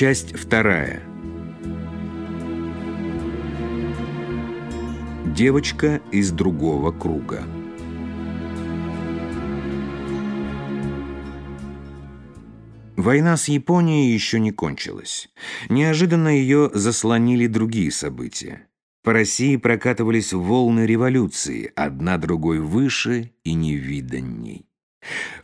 Часть вторая. Девочка из другого круга. Война с Японией еще не кончилась. Неожиданно ее заслонили другие события. По России прокатывались волны революции, одна другой выше и невиданней.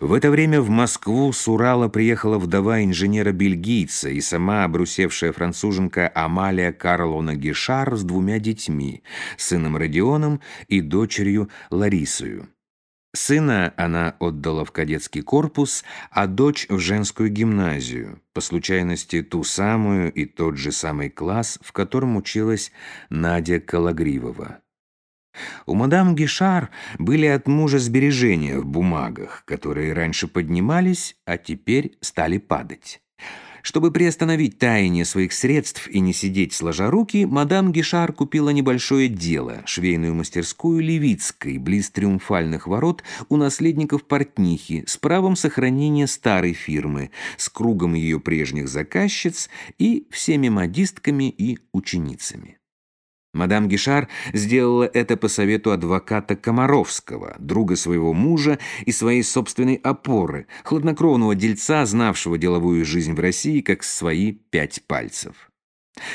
В это время в Москву с Урала приехала вдова инженера-бельгийца и сама обрусевшая француженка Амалия Карловна Гишар с двумя детьми, сыном Родионом и дочерью Ларисою. Сына она отдала в кадетский корпус, а дочь в женскую гимназию, по случайности ту самую и тот же самый класс, в котором училась Надя Калагривова. У мадам Гишар были от мужа сбережения в бумагах, которые раньше поднимались, а теперь стали падать. Чтобы приостановить таяние своих средств и не сидеть сложа руки, мадам Гишар купила небольшое дело, швейную мастерскую Левицкой, близ триумфальных ворот у наследников портнихи, с правом сохранения старой фирмы, с кругом ее прежних заказчиц и всеми модистками и ученицами. Мадам Гишар сделала это по совету адвоката Комаровского, друга своего мужа и своей собственной опоры, хладнокровного дельца, знавшего деловую жизнь в России как свои пять пальцев.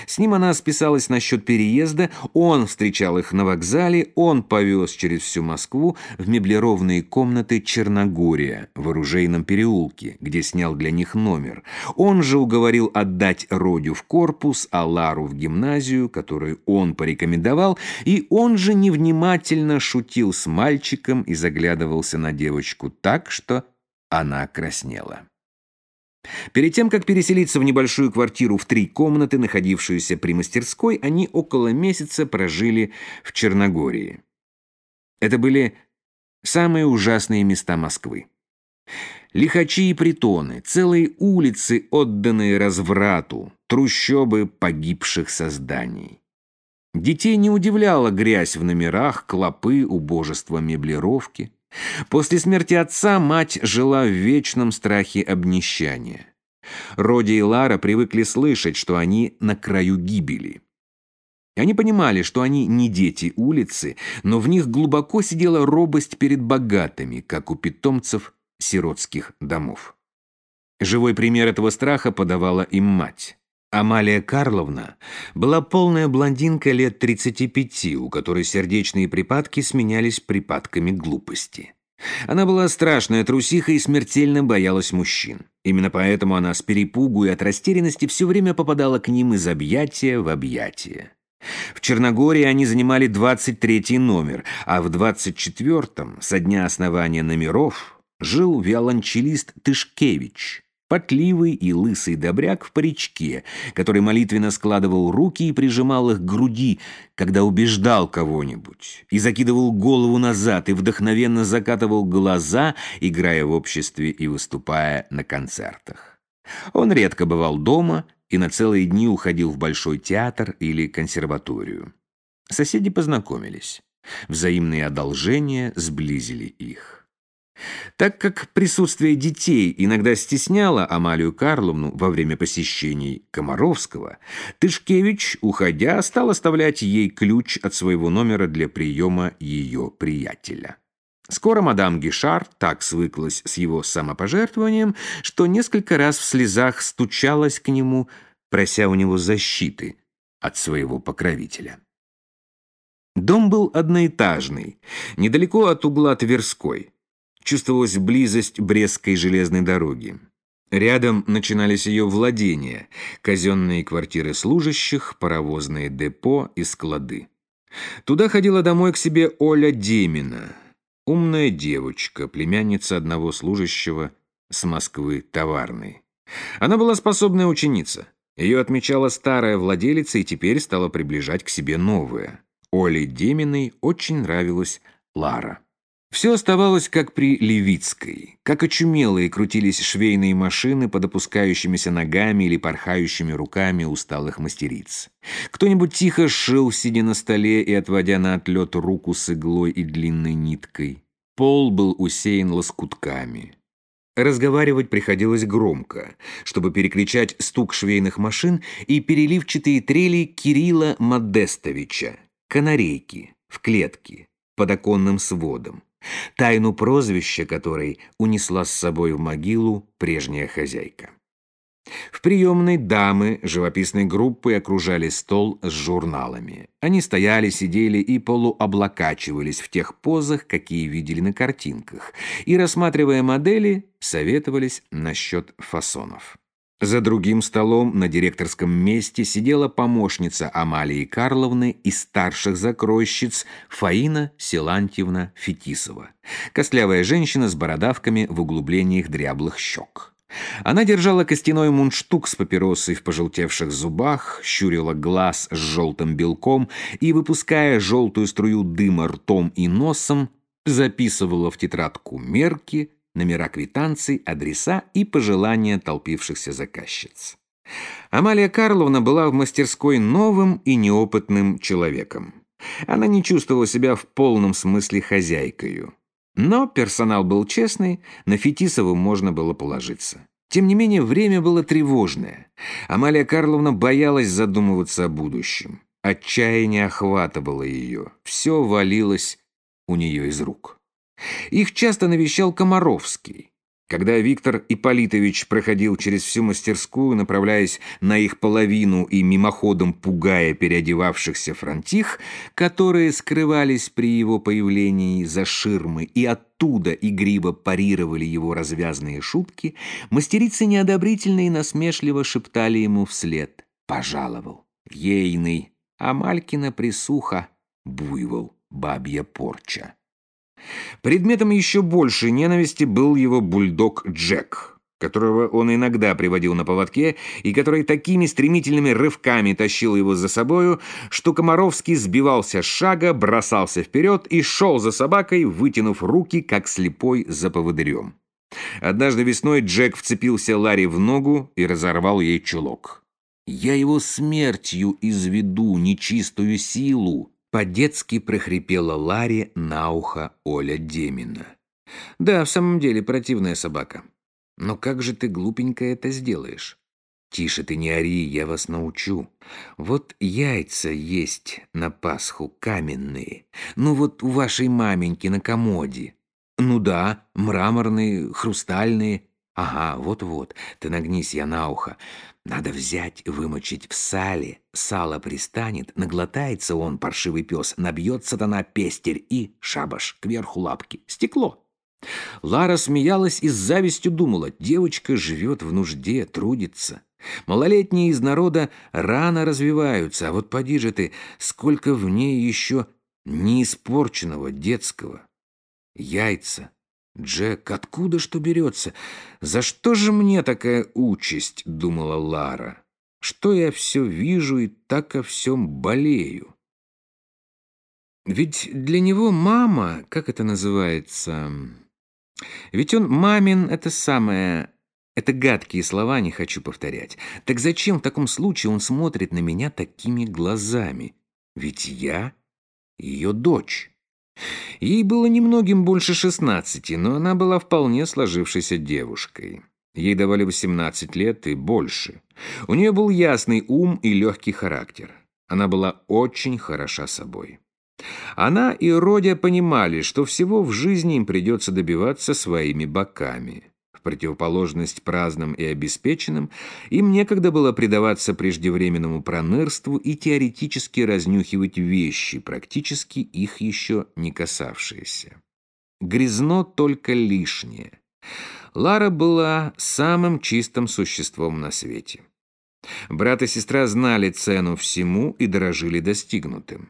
С ним она списалась насчет переезда, он встречал их на вокзале, он повез через всю Москву в меблированные комнаты Черногория в оружейном переулке, где снял для них номер. Он же уговорил отдать Родю в корпус, а Лару в гимназию, которую он порекомендовал, и он же невнимательно шутил с мальчиком и заглядывался на девочку так, что она краснела. Перед тем, как переселиться в небольшую квартиру в три комнаты, находившуюся при мастерской, они около месяца прожили в Черногории. Это были самые ужасные места Москвы. Лихачи и притоны, целые улицы, отданные разврату, трущобы погибших созданий. Детей не удивляла грязь в номерах, клопы, убожество меблировки. После смерти отца мать жила в вечном страхе обнищания. Роди и Лара привыкли слышать, что они на краю гибели. Они понимали, что они не дети улицы, но в них глубоко сидела робость перед богатыми, как у питомцев сиротских домов. Живой пример этого страха подавала им мать. Амалия Карловна была полная блондинка лет 35, у которой сердечные припадки сменялись припадками глупости. Она была страшная трусиха и смертельно боялась мужчин. Именно поэтому она с перепугу и от растерянности все время попадала к ним из объятия в объятия. В Черногории они занимали 23 номер, а в 24-м, со дня основания номеров, жил виолончелист Тышкевич, Потливый и лысый добряк в паричке, который молитвенно складывал руки и прижимал их к груди, когда убеждал кого-нибудь, и закидывал голову назад, и вдохновенно закатывал глаза, играя в обществе и выступая на концертах. Он редко бывал дома и на целые дни уходил в Большой театр или консерваторию. Соседи познакомились. Взаимные одолжения сблизили их. Так как присутствие детей иногда стесняло Амалию Карловну во время посещений Комаровского, Тышкевич, уходя, стал оставлять ей ключ от своего номера для приема ее приятеля. Скоро мадам Гишар так свыклась с его самопожертвованием, что несколько раз в слезах стучалась к нему, прося у него защиты от своего покровителя. Дом был одноэтажный, недалеко от угла Тверской. Чувствовалась близость Брестской железной дороги. Рядом начинались ее владения, казенные квартиры служащих, паровозные депо и склады. Туда ходила домой к себе Оля Демина, умная девочка, племянница одного служащего с Москвы товарной. Она была способная ученица. Ее отмечала старая владелица и теперь стала приближать к себе новая. Оле Деминой очень нравилась Лара. Все оставалось как при Левицкой. Как очумелые крутились швейные машины под опускающимися ногами или порхающими руками усталых мастериц. Кто-нибудь тихо шил, сидя на столе и отводя на отлет руку с иглой и длинной ниткой. Пол был усеян лоскутками. Разговаривать приходилось громко, чтобы перекричать стук швейных машин и переливчатые трели Кирилла Модестовича, канарейки, в клетке, под оконным сводом, тайну прозвища которой унесла с собой в могилу прежняя хозяйка. В приемной дамы живописной группы окружали стол с журналами. Они стояли, сидели и полуоблакачивались в тех позах, какие видели на картинках, и, рассматривая модели, советовались насчет фасонов. За другим столом на директорском месте сидела помощница Амалии Карловны и старших закройщиц Фаина Силантьевна Фетисова, костлявая женщина с бородавками в углублениях дряблых щек. Она держала костяной мундштук с папиросой в пожелтевших зубах, щурила глаз с желтым белком и, выпуская желтую струю дыма ртом и носом, записывала в тетрадку мерки, номера квитанций, адреса и пожелания толпившихся заказчиц. Амалия Карловна была в мастерской новым и неопытным человеком. Она не чувствовала себя в полном смысле хозяйкою. Но персонал был честный, на Фетисову можно было положиться. Тем не менее, время было тревожное. Амалия Карловна боялась задумываться о будущем. Отчаяние охватывало ее. Все валилось у нее из рук. Их часто навещал Комаровский. Когда Виктор Ипполитович проходил через всю мастерскую, направляясь на их половину и мимоходом пугая переодевавшихся фронтих, которые скрывались при его появлении за ширмы и оттуда игриво парировали его развязные шутки, мастерицы неодобрительно и насмешливо шептали ему вслед «Пожаловал, ейный, а Малькина присуха, буйвол, бабья порча». Предметом еще большей ненависти был его бульдог Джек, которого он иногда приводил на поводке и который такими стремительными рывками тащил его за собою, что Комаровский сбивался с шага, бросался вперед и шел за собакой, вытянув руки, как слепой за поводырем. Однажды весной Джек вцепился Ларри в ногу и разорвал ей чулок. «Я его смертью изведу, нечистую силу», по-детски прохрипела Ларе на ухо Оля Демина. «Да, в самом деле противная собака. Но как же ты, глупенькая, это сделаешь?» «Тише ты не ори, я вас научу. Вот яйца есть на Пасху каменные. Ну вот у вашей маменьки на комоде. Ну да, мраморные, хрустальные. Ага, вот-вот, ты нагнись я на ухо. Надо взять, вымочить в сале. Сало пристанет, наглотается он, паршивый пес, набьет сатана пестерь и шабаш, кверху лапки. Стекло. Лара смеялась и с завистью думала, девочка живет в нужде, трудится. Малолетние из народа рано развиваются, а вот поди же ты, сколько в ней еще неиспорченного детского. Яйца, «Джек, откуда что берется? За что же мне такая участь?» — думала Лара. «Что я все вижу и так о всем болею?» Ведь для него мама, как это называется... Ведь он мамин — это самое... Это гадкие слова, не хочу повторять. Так зачем в таком случае он смотрит на меня такими глазами? Ведь я ее дочь. Ей было немногим больше шестнадцати, но она была вполне сложившейся девушкой. Ей давали восемнадцать лет и больше. У нее был ясный ум и легкий характер. Она была очень хороша собой. Она и Родя понимали, что всего в жизни им придется добиваться своими боками. В противоположность праздным и обеспеченным, им некогда было предаваться преждевременному пронырству и теоретически разнюхивать вещи, практически их еще не касавшиеся. Грязно только лишнее. Лара была самым чистым существом на свете. Брат и сестра знали цену всему и дорожили достигнутым.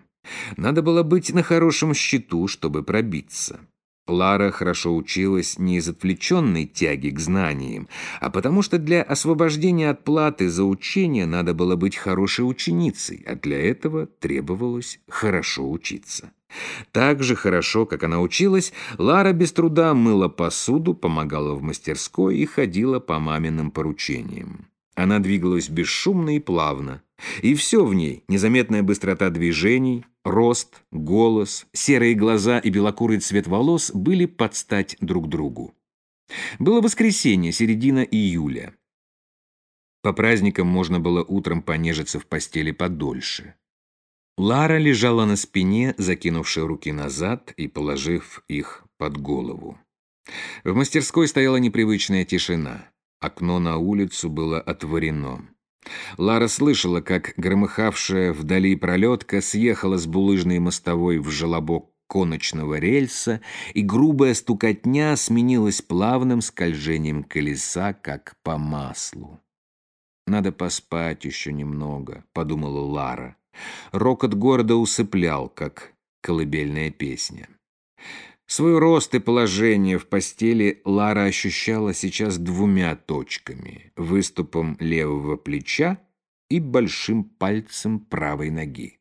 Надо было быть на хорошем счету, чтобы пробиться. Лара хорошо училась не из отвлеченной тяги к знаниям, а потому что для освобождения от платы за учение надо было быть хорошей ученицей, а для этого требовалось хорошо учиться. Так же хорошо, как она училась, Лара без труда мыла посуду, помогала в мастерской и ходила по маминым поручениям. Она двигалась бесшумно и плавно, и все в ней, незаметная быстрота движений, рост, голос, серые глаза и белокурый цвет волос были под стать друг другу. Было воскресенье, середина июля. По праздникам можно было утром понежиться в постели подольше. Лара лежала на спине, закинувши руки назад и положив их под голову. В мастерской стояла непривычная тишина. Окно на улицу было отворено. Лара слышала, как громыхавшая вдали пролетка съехала с булыжной мостовой в желобок коночного рельса, и грубая стукотня сменилась плавным скольжением колеса, как по маслу. «Надо поспать еще немного», — подумала Лара. Рокот города усыплял, как колыбельная песня. Свой рост и положение в постели Лара ощущала сейчас двумя точками – выступом левого плеча и большим пальцем правой ноги.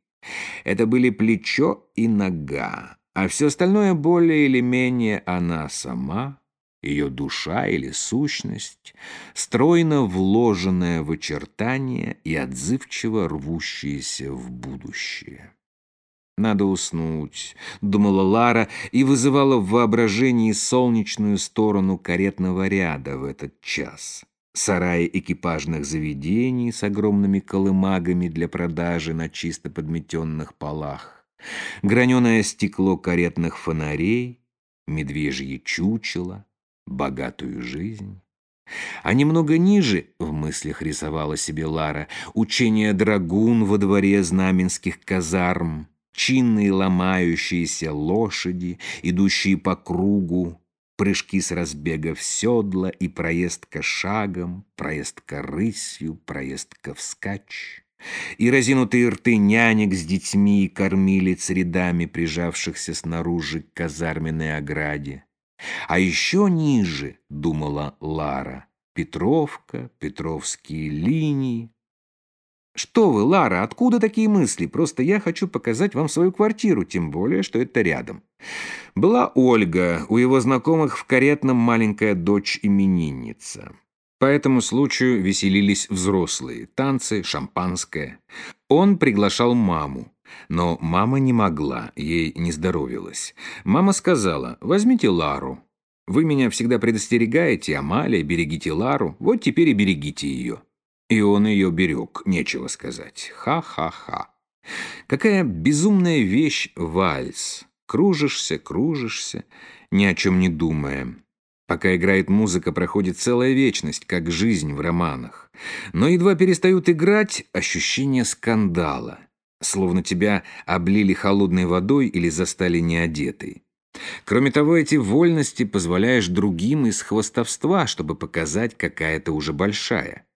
Это были плечо и нога, а все остальное более или менее она сама, ее душа или сущность, стройно вложенная в очертания и отзывчиво рвущаяся в будущее. «Надо уснуть», — думала Лара и вызывала в воображении солнечную сторону каретного ряда в этот час. Сараи экипажных заведений с огромными колымагами для продажи на чисто подметенных полах, граненое стекло каретных фонарей, медвежье чучело, богатую жизнь. А немного ниже, в мыслях рисовала себе Лара, учение драгун во дворе знаменских казарм, чинные ломающиеся лошади, идущие по кругу, прыжки с разбега в седла и проездка шагом, проездка рысью, проездка вскачь. И разинутые рты нянек с детьми и кормилиц рядами, прижавшихся снаружи к казарменной ограде. А еще ниже, думала Лара, Петровка, Петровские линии, «Что вы, Лара, откуда такие мысли? Просто я хочу показать вам свою квартиру, тем более, что это рядом». Была Ольга, у его знакомых в каретном маленькая дочь-именинница. По этому случаю веселились взрослые, танцы, шампанское. Он приглашал маму. Но мама не могла, ей не здоровилось. Мама сказала, возьмите Лару. Вы меня всегда предостерегаете, Амалия, берегите Лару, вот теперь и берегите ее. И он ее берег, нечего сказать. Ха-ха-ха. Какая безумная вещь вальс. Кружишься, кружишься, ни о чем не думая. Пока играет музыка, проходит целая вечность, как жизнь в романах. Но едва перестают играть, ощущение скандала. Словно тебя облили холодной водой или застали неодетой. Кроме того, эти вольности позволяешь другим из хвостовства, чтобы показать, какая ты уже большая.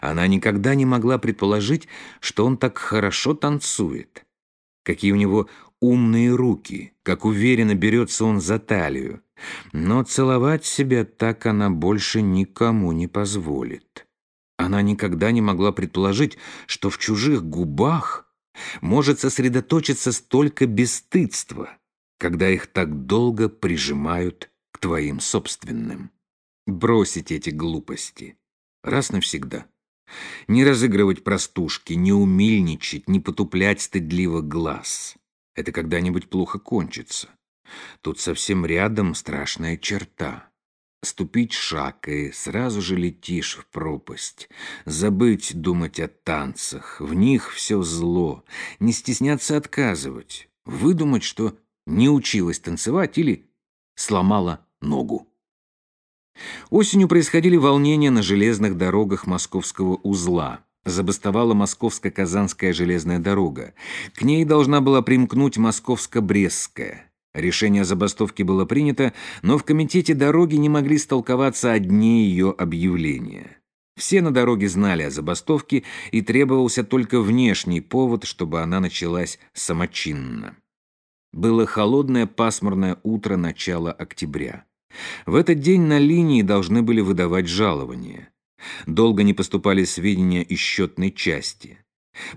Она никогда не могла предположить, что он так хорошо танцует. Какие у него умные руки, как уверенно берется он за талию. Но целовать себя так она больше никому не позволит. Она никогда не могла предположить, что в чужих губах может сосредоточиться столько бесстыдства, когда их так долго прижимают к твоим собственным. Бросить эти глупости раз навсегда. Не разыгрывать простушки, не умильничать, не потуплять стыдливо глаз. Это когда-нибудь плохо кончится. Тут совсем рядом страшная черта. Ступить шаг, и сразу же летишь в пропасть. Забыть думать о танцах, в них все зло. Не стесняться отказывать. Выдумать, что не училась танцевать или сломала ногу. Осенью происходили волнения на железных дорогах московского узла. Забастовала Московско-Казанская железная дорога. К ней должна была примкнуть Московско-Брестская. Решение о забастовке было принято, но в комитете дороги не могли столковаться одни ее объявления. Все на дороге знали о забастовке, и требовался только внешний повод, чтобы она началась самочинно. Было холодное пасмурное утро начала октября. В этот день на линии должны были выдавать жалования. Долго не поступали сведения из счетной части.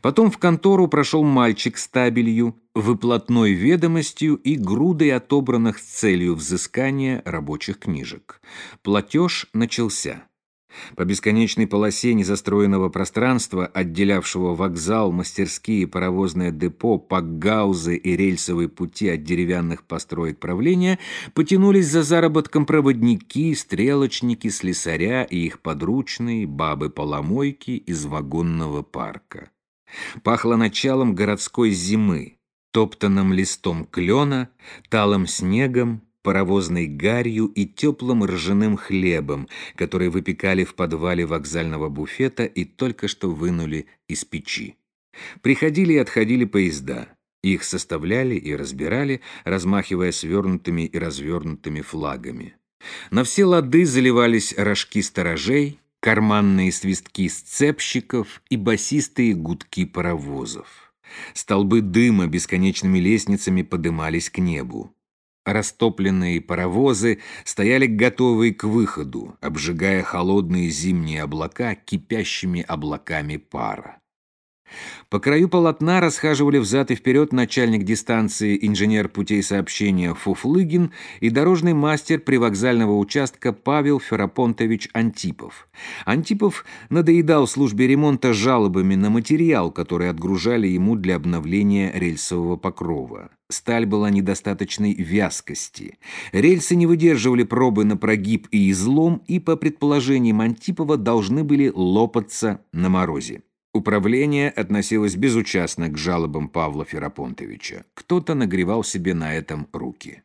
Потом в контору прошел мальчик с табелью, выплатной ведомостью и грудой отобранных с целью взыскания рабочих книжек. Платеж начался. По бесконечной полосе незастроенного пространства, отделявшего вокзал, мастерские, паровозное депо, пакгаузы и рельсовые пути от деревянных построек правления, потянулись за заработком проводники, стрелочники, слесаря и их подручные, бабы-поломойки из вагонного парка. Пахло началом городской зимы, топтанным листом клена, талым снегом, паровозной гарью и теплым ржаным хлебом, который выпекали в подвале вокзального буфета и только что вынули из печи. Приходили и отходили поезда. Их составляли и разбирали, размахивая свернутыми и развернутыми флагами. На все лады заливались рожки сторожей, карманные свистки сцепщиков и басистые гудки паровозов. Столбы дыма бесконечными лестницами подымались к небу. Растопленные паровозы стояли готовые к выходу, обжигая холодные зимние облака кипящими облаками пара. По краю полотна расхаживали взад и вперед начальник дистанции инженер путей сообщения Фуфлыгин и дорожный мастер привокзального участка Павел Ферапонтович Антипов. Антипов надоедал службе ремонта жалобами на материал, который отгружали ему для обновления рельсового покрова. Сталь была недостаточной вязкости. Рельсы не выдерживали пробы на прогиб и излом, и, по предположениям Антипова, должны были лопаться на морозе. Управление относилось безучастно к жалобам Павла Ферапонтовича. Кто-то нагревал себе на этом руки.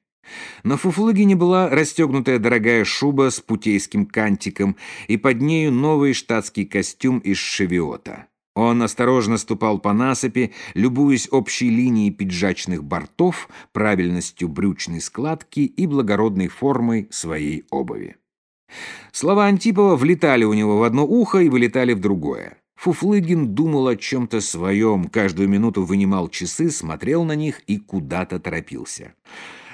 На Фуфлыгине была расстегнутая дорогая шуба с путейским кантиком и под нею новый штатский костюм из шевиота. Он осторожно ступал по насыпи, любуясь общей линией пиджачных бортов, правильностью брючной складки и благородной формой своей обуви. Слова Антипова влетали у него в одно ухо и вылетали в другое. Фуфлыгин думал о чем-то своем, каждую минуту вынимал часы, смотрел на них и куда-то торопился.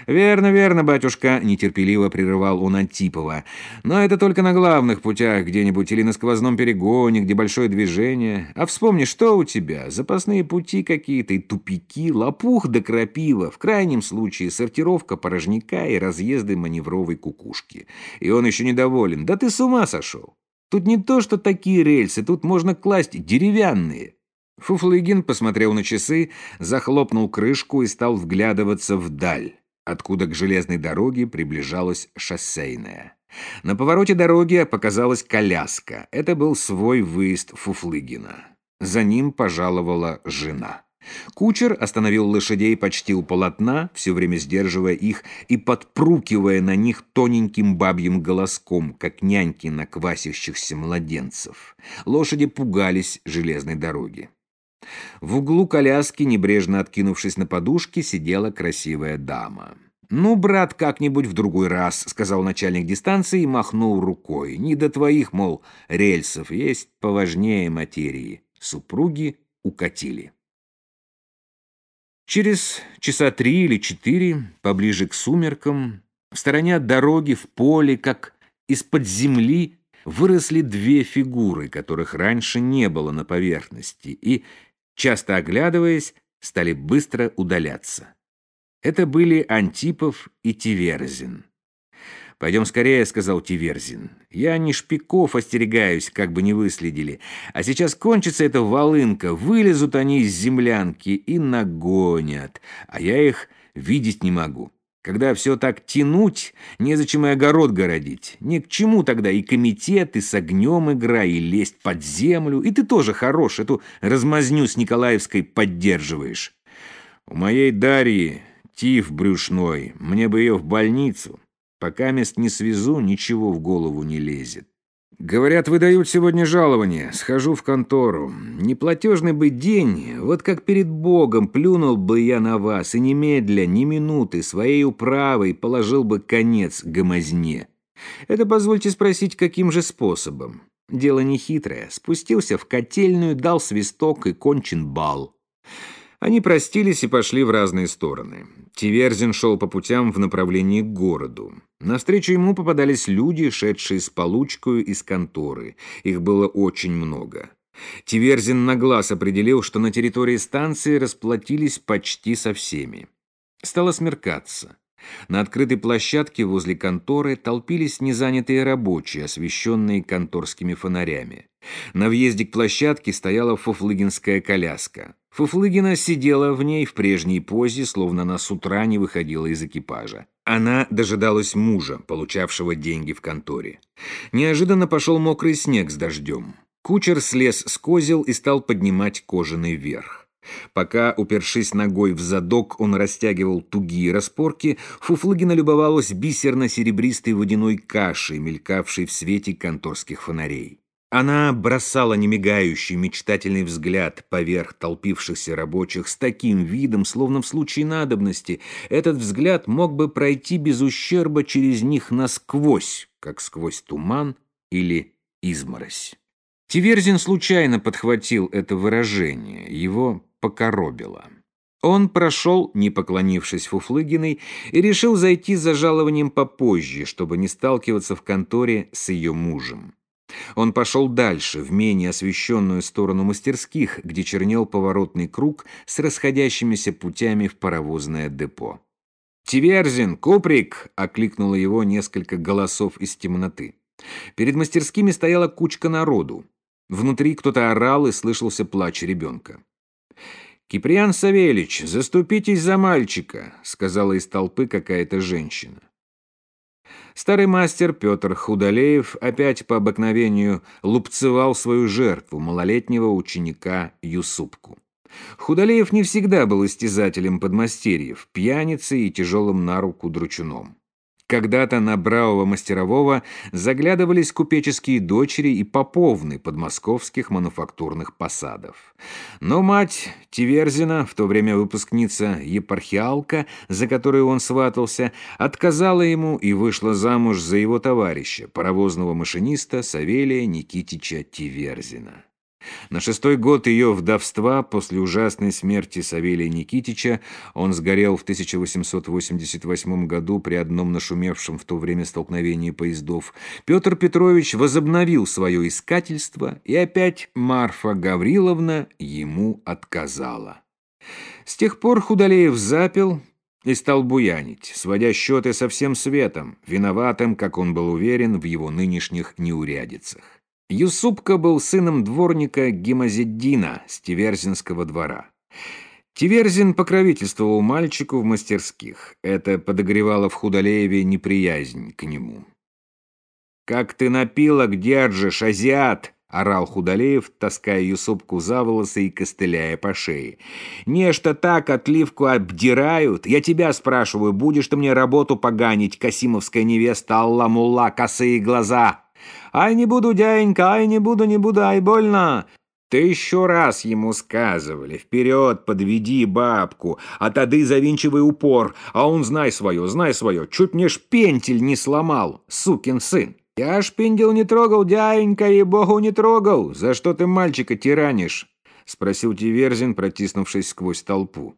«Верно, верно, батюшка», — нетерпеливо прерывал он Антипова. «Но это только на главных путях где-нибудь или на сквозном перегоне, где большое движение. А вспомни, что у тебя? Запасные пути какие-то и тупики, лопух да крапива, в крайнем случае сортировка порожняка и разъезды маневровой кукушки. И он еще недоволен. Да ты с ума сошел!» Тут не то, что такие рельсы, тут можно класть деревянные». Фуфлыгин посмотрел на часы, захлопнул крышку и стал вглядываться вдаль, откуда к железной дороге приближалась шоссейная. На повороте дороги показалась коляска. Это был свой выезд Фуфлыгина. За ним пожаловала жена. Кучер остановил лошадей почти у полотна, все время сдерживая их и подпрукивая на них тоненьким бабьим голоском, как няньки на квасящихся младенцев. Лошади пугались железной дороги. В углу коляски, небрежно откинувшись на подушке, сидела красивая дама. «Ну, брат, как-нибудь в другой раз», — сказал начальник дистанции и махнул рукой. «Не до твоих, мол, рельсов, есть поважнее материи». Супруги укатили. Через часа три или четыре, поближе к сумеркам, в стороне от дороги, в поле, как из-под земли, выросли две фигуры, которых раньше не было на поверхности, и, часто оглядываясь, стали быстро удаляться. Это были Антипов и Тиверзин. «Пойдем скорее», — сказал Тиверзин. «Я не шпиков остерегаюсь, как бы не выследили. А сейчас кончится эта волынка, вылезут они из землянки и нагонят. А я их видеть не могу. Когда все так тянуть, незачем и огород городить. Ни к чему тогда и комитет, и с огнем игра, и лезть под землю. И ты тоже хорош, эту размазню с Николаевской поддерживаешь. У моей Дарьи тиф брюшной, мне бы ее в больницу». Пока мест не свезу, ничего в голову не лезет. Говорят, выдают сегодня жалование. Схожу в контору. Неплатежный бы день, вот как перед Богом плюнул бы я на вас и немедля, ни минуты, своей управой положил бы конец гомозне. Это позвольте спросить, каким же способом? Дело нехитрое. Спустился в котельную, дал свисток и кончен бал. Они простились и пошли в разные стороны. Тиверзин шел по путям в направлении к городу. Навстречу ему попадались люди, шедшие с получкою из конторы. Их было очень много. Тиверзин на глаз определил, что на территории станции расплатились почти со всеми. Стало смеркаться. На открытой площадке возле конторы толпились незанятые рабочие, освещенные конторскими фонарями. На въезде к площадке стояла фуфлыгинская коляска. Фуфлыгина сидела в ней в прежней позе, словно она с утра не выходила из экипажа. Она дожидалась мужа, получавшего деньги в конторе. Неожиданно пошел мокрый снег с дождем. Кучер слез с козел и стал поднимать кожаный верх. Пока, упершись ногой в задок, он растягивал тугие распорки, Фуфлыгина любовалась бисерно-серебристой водяной кашей, мелькавшей в свете конторских фонарей. Она бросала немигающий мечтательный взгляд поверх толпившихся рабочих с таким видом, словно в случае надобности этот взгляд мог бы пройти без ущерба через них насквозь, как сквозь туман или изморозь. Тиверзин случайно подхватил это выражение, его покоробило. Он прошел, не поклонившись Фуфлыгиной, и решил зайти за жалованием попозже, чтобы не сталкиваться в конторе с ее мужем. Он пошел дальше, в менее освещенную сторону мастерских, где чернел поворотный круг с расходящимися путями в паровозное депо. «Тиверзин! Куприк!» — окликнуло его несколько голосов из темноты. Перед мастерскими стояла кучка народу. Внутри кто-то орал и слышался плач ребенка. «Киприан Савельич, заступитесь за мальчика», — сказала из толпы какая-то женщина. Старый мастер Петр Худолеев опять по обыкновению лупцевал свою жертву, малолетнего ученика Юсупку. Худолеев не всегда был истязателем подмастерьев, пьяницей и тяжелым на руку дручуном. Когда-то на бравого мастерового заглядывались купеческие дочери и поповны подмосковских мануфактурных посадов. Но мать Тиверзина, в то время выпускница епархиалка, за которую он сватался, отказала ему и вышла замуж за его товарища, паровозного машиниста Савелия Никитича Тиверзина. На шестой год ее вдовства после ужасной смерти Савелия Никитича он сгорел в 1888 году при одном нашумевшем в то время столкновении поездов. Петр Петрович возобновил свое искательство, и опять Марфа Гавриловна ему отказала. С тех пор Худалеев запил и стал буянить, сводя счеты со всем светом, виноватым, как он был уверен, в его нынешних неурядицах. Юсупка был сыном дворника Гимазеддина с Тиверзинского двора. Тиверзин покровительствовал мальчику в мастерских. Это подогревало в Худолееве неприязнь к нему. «Как ты напилок держишь, азиат!» — орал Худолеев, таская Юсупку за волосы и костыляя по шее. «Нечто так отливку обдирают. Я тебя спрашиваю, будешь ты мне работу поганить, Касимовская невеста Алла-Мулла, косые глаза?» «Ай, не буду, дяденька, ай, не буду, не буду, ай, больно!» Ты еще раз ему сказывали, вперед подведи бабку, а тады завинчивай упор, а он знай свое, знай свое, чуть мне шпентель не сломал, сукин сын. Я шпиндель не трогал, дяденька, и богу не трогал, за что ты мальчика тиранишь? — спросил Тиверзин, протиснувшись сквозь толпу.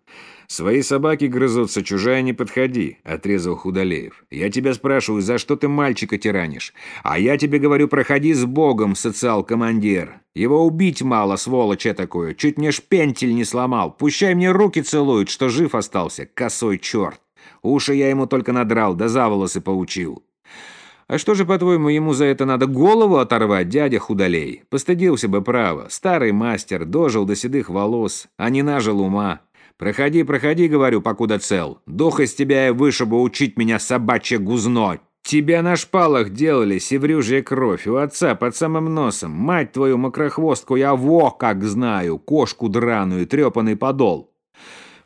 «Свои собаки грызутся, чужая не подходи», — отрезал Худолеев. «Я тебя спрашиваю, за что ты мальчика тиранишь? А я тебе говорю, проходи с Богом, социал-командир. Его убить мало, сволочь такое. Чуть мне шпентель не сломал. Пущай мне руки целуют, что жив остался, косой черт. Уши я ему только надрал, да за волосы поучил. А что же, по-твоему, ему за это надо голову оторвать, дядя Худолей? Постыдился бы право. Старый мастер, дожил до седых волос, а не нажил ума. Проходи, проходи, говорю, покуда цел. Дух из тебя я вышибу учить меня собачье гузно. Тебя на шпалах делали, севрюжья кровь, у отца под самым носом. Мать твою мокрохвостку я во как знаю, кошку драную, трепанный подол.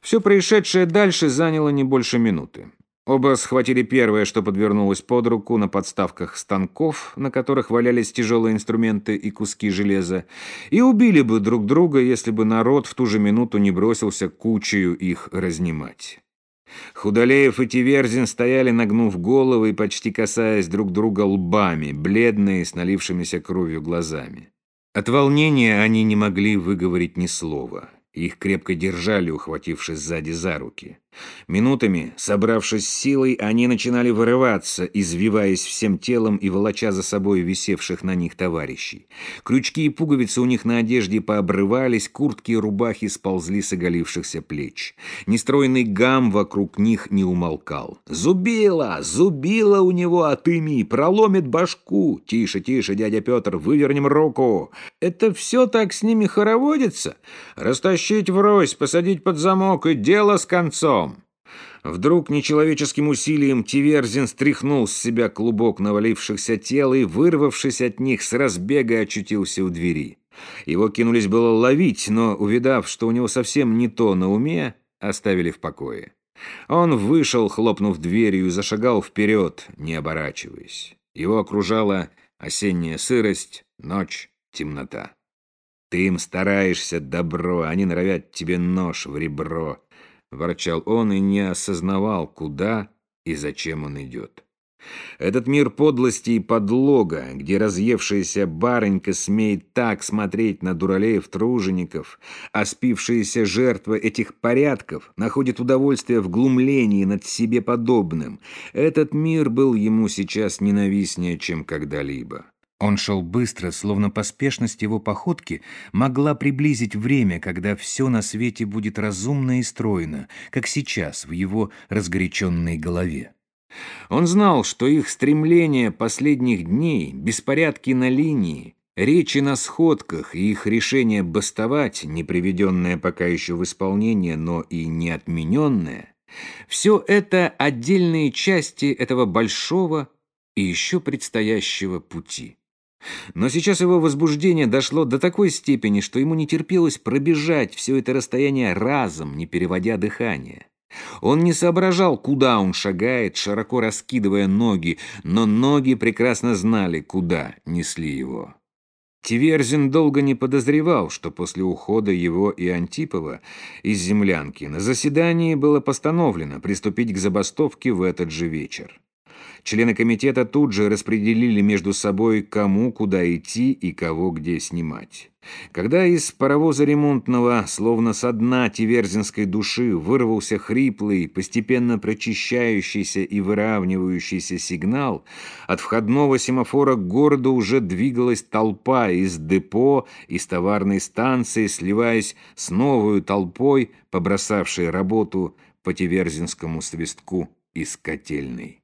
Все происшедшее дальше заняло не больше минуты. Оба схватили первое, что подвернулось под руку на подставках станков, на которых валялись тяжелые инструменты и куски железа, и убили бы друг друга, если бы народ в ту же минуту не бросился кучею их разнимать. Худолеев и Тиверзин стояли, нагнув головы и почти касаясь друг друга лбами, бледные, с налившимися кровью глазами. От волнения они не могли выговорить ни слова. Их крепко держали, ухватившись сзади за руки. Минутами, собравшись силой, они начинали вырываться, извиваясь всем телом и волоча за собой висевших на них товарищей. Крючки и пуговицы у них на одежде пообрывались, куртки и рубахи сползли с оголившихся плеч. Нестройный гам вокруг них не умолкал. «Зубила! Зубила у него от ими! Проломит башку! Тише, тише, дядя Петр, вывернем руку! Это все так с ними хороводится? Растащить врозь, посадить под замок и дело с концом!» Вдруг нечеловеческим усилием Тиверзин стряхнул с себя клубок навалившихся тел и, вырвавшись от них, с разбега очутился у двери. Его кинулись было ловить, но, увидав, что у него совсем не то на уме, оставили в покое. Он вышел, хлопнув дверью, и зашагал вперед, не оборачиваясь. Его окружала осенняя сырость, ночь, темнота. Ты им стараешься добро, они норовят тебе нож в ребро ворчал он и не осознавал, куда и зачем он идет. Этот мир подлости и подлога, где разъевшаяся барынька смеет так смотреть на дуралеев-тружеников, а спившаяся жертва этих порядков находит удовольствие в глумлении над себе подобным, этот мир был ему сейчас ненавистнее, чем когда-либо. Он шел быстро, словно поспешность его походки могла приблизить время, когда все на свете будет разумно и стройно, как сейчас в его разгоряченной голове. Он знал, что их стремления последних дней, беспорядки на линии, речи на сходках и их решение бастовать, не приведенное пока еще в исполнение, но и не отмененное, все это отдельные части этого большого и еще предстоящего пути. Но сейчас его возбуждение дошло до такой степени, что ему не терпелось пробежать все это расстояние разом, не переводя дыхание. Он не соображал, куда он шагает, широко раскидывая ноги, но ноги прекрасно знали, куда несли его. Тиверзин долго не подозревал, что после ухода его и Антипова из землянки на заседании было постановлено приступить к забастовке в этот же вечер. Члены комитета тут же распределили между собой, кому куда идти и кого где снимать. Когда из паровоза ремонтного, словно со дна тиверзинской души, вырвался хриплый, постепенно прочищающийся и выравнивающийся сигнал, от входного семафора к городу уже двигалась толпа из депо, из товарной станции, сливаясь с новой толпой, побросавшей работу по тиверзинскому свистку из котельной.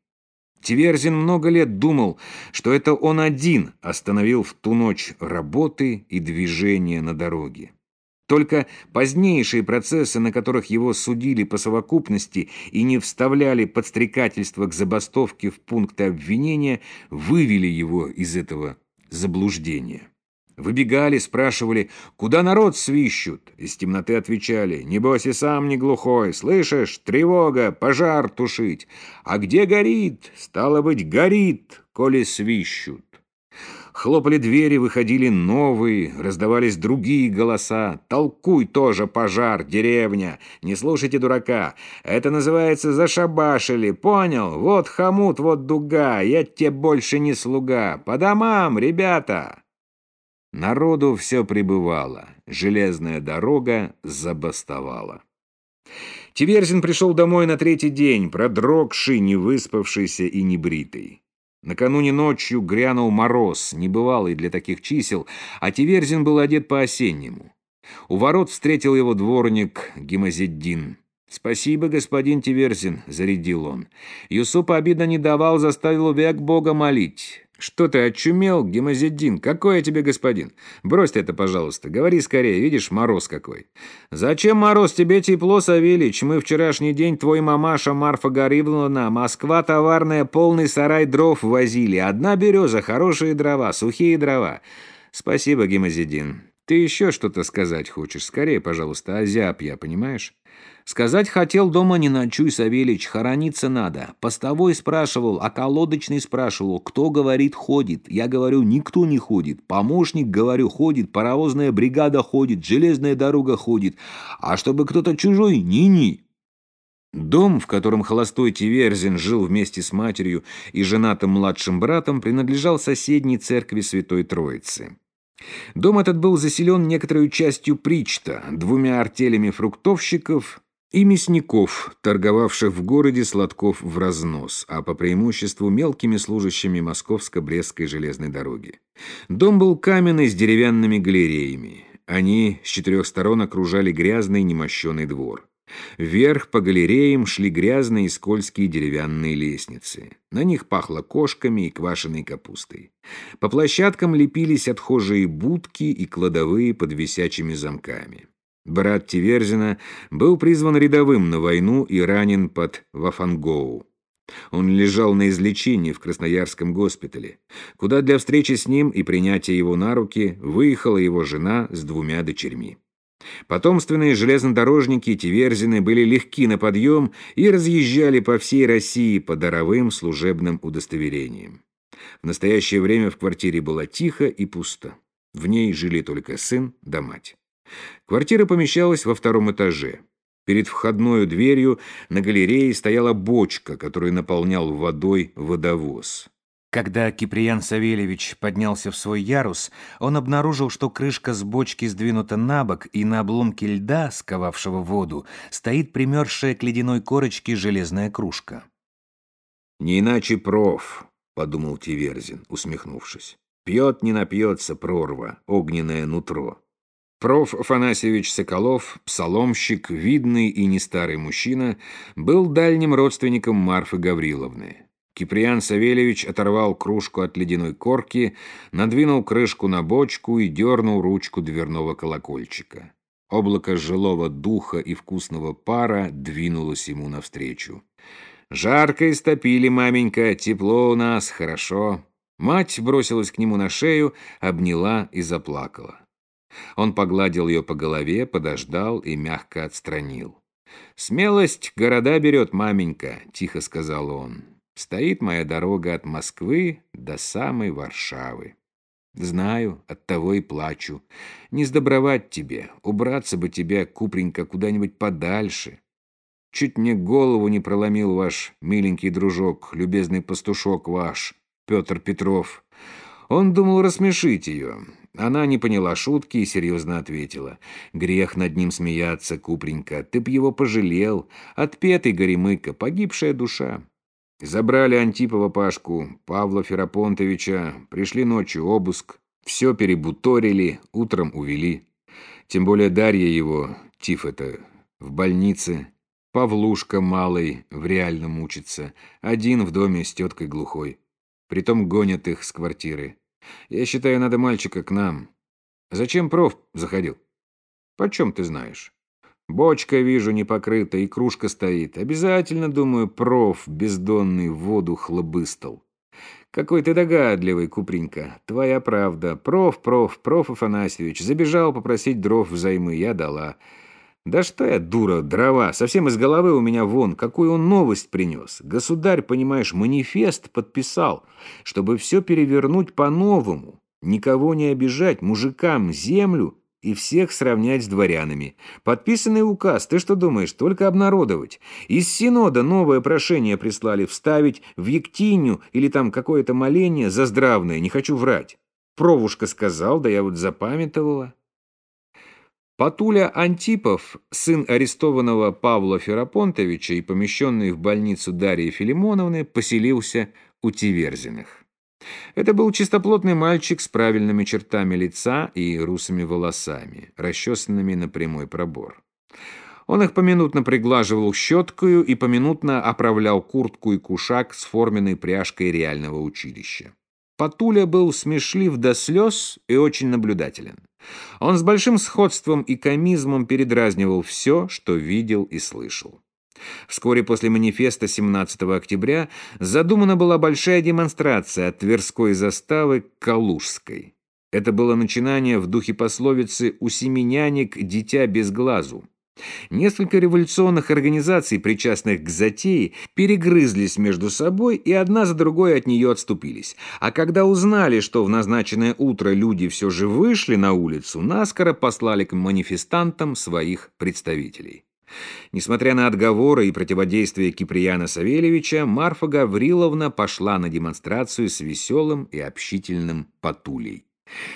Тиверзин много лет думал, что это он один остановил в ту ночь работы и движения на дороге. Только позднейшие процессы, на которых его судили по совокупности и не вставляли подстрекательство к забастовке в пункты обвинения, вывели его из этого заблуждения. Выбегали, спрашивали, куда народ свищут? Из темноты отвечали, небось и сам не глухой, слышишь, тревога, пожар тушить. А где горит? Стало быть, горит, коли свищут. Хлопали двери, выходили новые, раздавались другие голоса. «Толкуй тоже, пожар, деревня! Не слушайте дурака! Это называется зашабашили, понял? Вот хомут, вот дуга, я тебе больше не слуга! По домам, ребята!» Народу все прибывало, железная дорога забастовала. Тиверзин пришел домой на третий день, продрогший, невыспавшийся и небритый. Накануне ночью грянул мороз, небывалый для таких чисел, а Тиверзин был одет по-осеннему. У ворот встретил его дворник Гимазеддин. «Спасибо, господин Тиверзин», — зарядил он. «Юсупа обида не давал, заставил век Бога молить. «Что ты, очумел, Гемозиддин? Какой я тебе господин? Брось ты это, пожалуйста. Говори скорее, видишь, мороз какой». «Зачем мороз? Тебе тепло, Савельич. Мы вчерашний день, твой мамаша Марфа Гарибовна, Москва товарная, полный сарай дров возили. Одна береза, хорошие дрова, сухие дрова». «Спасибо, Гемозиддин. Ты еще что-то сказать хочешь? Скорее, пожалуйста, озяб я, понимаешь?» Сказать хотел дома не ночуй, Савельич, хорониться надо. Постовой спрашивал, а колодочный спрашивал, кто говорит ходит. Я говорю, никто не ходит. Помощник, говорю, ходит, паровозная бригада ходит, железная дорога ходит. А чтобы кто-то чужой, ни-ни. Дом, в котором холостой Тиверзин жил вместе с матерью и женатым младшим братом, принадлежал соседней церкви Святой Троицы. Дом этот был заселен некоторой частью причта, двумя артелями фруктовщиков, и мясников, торговавших в городе сладков в разнос, а по преимуществу мелкими служащими Московско-Брестской железной дороги. Дом был каменный с деревянными галереями. Они с четырех сторон окружали грязный немощенный двор. Вверх по галереям шли грязные и скользкие деревянные лестницы. На них пахло кошками и квашеной капустой. По площадкам лепились отхожие будки и кладовые под висячими замками. Брат Тиверзина был призван рядовым на войну и ранен под Вафангоу. Он лежал на излечении в Красноярском госпитале, куда для встречи с ним и принятия его на руки выехала его жена с двумя дочерьми. Потомственные железнодорожники Тиверзины были легки на подъем и разъезжали по всей России по даровым служебным удостоверениям. В настоящее время в квартире было тихо и пусто. В ней жили только сын да мать. Квартира помещалась во втором этаже. Перед входной дверью на галерее стояла бочка, которую наполнял водой водовоз. Когда Киприян Савельевич поднялся в свой ярус, он обнаружил, что крышка с бочки сдвинута на бок, и на обломке льда, сковавшего воду, стоит примерзшая к ледяной корочке железная кружка. «Не иначе проф», — подумал Тиверзин, усмехнувшись. «Пьет, не напьется прорва, огненное нутро». Проф. Афанасьевич Соколов, псаломщик, видный и не старый мужчина, был дальним родственником Марфы Гавриловны. Киприан Савельевич оторвал кружку от ледяной корки, надвинул крышку на бочку и дернул ручку дверного колокольчика. Облако жилого духа и вкусного пара двинулось ему навстречу. «Жарко истопили, маменька, тепло у нас, хорошо». Мать бросилась к нему на шею, обняла и заплакала. Он погладил ее по голове, подождал и мягко отстранил. «Смелость города берет, маменька», — тихо сказал он. «Стоит моя дорога от Москвы до самой Варшавы. Знаю, оттого и плачу. Не сдобровать тебе, убраться бы тебе, Купренька, куда-нибудь подальше. Чуть мне голову не проломил ваш миленький дружок, любезный пастушок ваш, Петр Петров. Он думал рассмешить ее. Она не поняла шутки и серьезно ответила. «Грех над ним смеяться, Купренька. Ты б его пожалел. Отпетый горемыка, погибшая душа». Забрали Антипова Пашку, Павла Ферапонтовича, пришли ночью обыск, все перебуторили, утром увели. Тем более Дарья его, Тиф это, в больнице, Павлушка малый в реальном учится, один в доме с теткой глухой. Притом гонят их с квартиры. Я считаю, надо мальчика к нам. Зачем проф заходил? Почем ты знаешь? Бочка, вижу, не покрыта, и кружка стоит. Обязательно, думаю, проф бездонный в воду хлобыстал. Какой ты догадливый, Купренька. Твоя правда. Проф, проф, проф Афанасьевич. Забежал попросить дров взаймы, я дала. Да что я, дура, дрова, совсем из головы у меня вон, какую он новость принес. Государь, понимаешь, манифест подписал, чтобы все перевернуть по-новому, никого не обижать, мужикам землю и всех сравнять с дворянами. Подписанный указ, ты что думаешь, только обнародовать? Из Синода новое прошение прислали вставить в Ектиню или там какое-то моление за здравное, не хочу врать. Провушка сказал, да я вот запамятовала. Патуля Антипов, сын арестованного Павла Ферапонтовича и помещенный в больницу Дарьи Филимоновны, поселился у Тиверзиных. Это был чистоплотный мальчик с правильными чертами лица и русыми волосами, расчесанными на прямой пробор. Он их поминутно приглаживал щеткою и поминутно оправлял куртку и кушак с форменной пряжкой реального училища. Патуля был смешлив до слез и очень наблюдателен. Он с большим сходством и комизмом передразнивал все, что видел и слышал. Вскоре после манифеста 17 октября задумана была большая демонстрация от Тверской заставы к Калужской. Это было начинание в духе пословицы «У семи нянек дитя без глазу». Несколько революционных организаций, причастных к затее, перегрызлись между собой и одна за другой от нее отступились. А когда узнали, что в назначенное утро люди все же вышли на улицу, наскоро послали к манифестантам своих представителей. Несмотря на отговоры и противодействие Киприяна Савельевича, Марфа Гавриловна пошла на демонстрацию с веселым и общительным Патулей.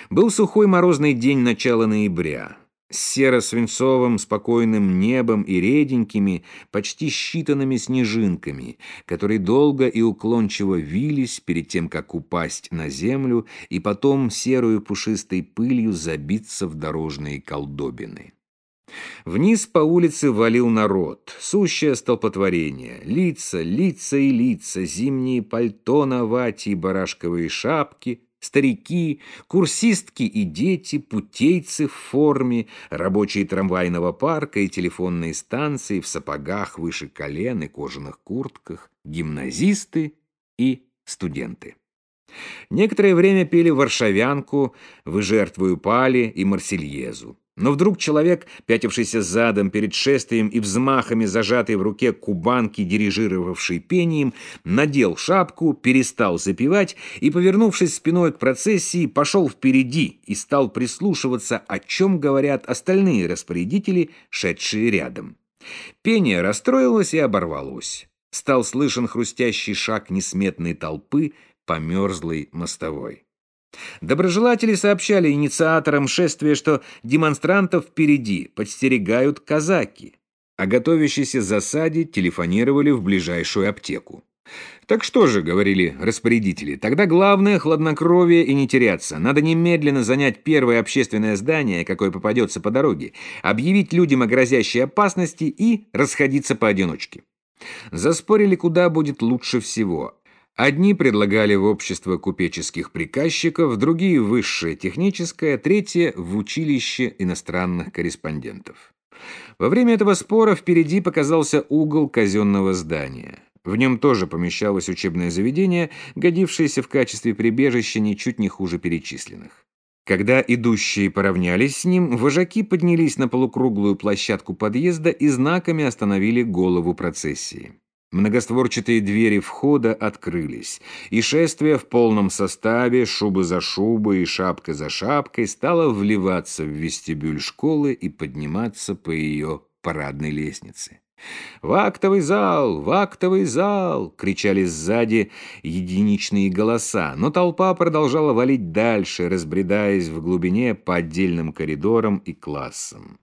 Был сухой морозный день начала ноября. С серо-свинцовым спокойным небом и реденькими, почти считанными снежинками, которые долго и уклончиво вились перед тем, как упасть на землю и потом серую пушистой пылью забиться в дорожные колдобины. Вниз по улице валил народ, сущее столпотворение, лица, лица и лица, зимние пальто на вате и барашковые шапки — Старики, курсистки и дети, путейцы в форме, рабочие трамвайного парка и телефонные станции в сапогах выше колен и кожаных куртках, гимназисты и студенты. Некоторое время пели варшавянку «Вы жертвую пали» и «Марсельезу». Но вдруг человек, пятившийся задом перед шествием и взмахами зажатой в руке кубанки, дирижировавший пением, надел шапку, перестал запевать и, повернувшись спиной к процессии, пошел впереди и стал прислушиваться, о чем говорят остальные распорядители, шедшие рядом. Пение расстроилось и оборвалось. Стал слышен хрустящий шаг несметной толпы по мерзлой мостовой. Доброжелатели сообщали инициаторам шествия, что демонстрантов впереди подстерегают казаки, а готовящиеся засаде телефонировали в ближайшую аптеку. «Так что же», — говорили распорядители, — «тогда главное — хладнокровие и не теряться. Надо немедленно занять первое общественное здание, какое попадется по дороге, объявить людям о грозящей опасности и расходиться поодиночке». Заспорили, куда будет лучше всего. Одни предлагали в общество купеческих приказчиков, другие – высшее техническое, третье – в училище иностранных корреспондентов. Во время этого спора впереди показался угол казенного здания. В нем тоже помещалось учебное заведение, годившееся в качестве прибежища ничуть не хуже перечисленных. Когда идущие поравнялись с ним, вожаки поднялись на полукруглую площадку подъезда и знаками остановили голову процессии. Многостворчатые двери входа открылись, и шествие в полном составе, шубы за шубой и шапка за шапкой, стало вливаться в вестибюль школы и подниматься по ее парадной лестнице. «В актовый зал! В актовый зал!» — кричали сзади единичные голоса, но толпа продолжала валить дальше, разбредаясь в глубине по отдельным коридорам и классам.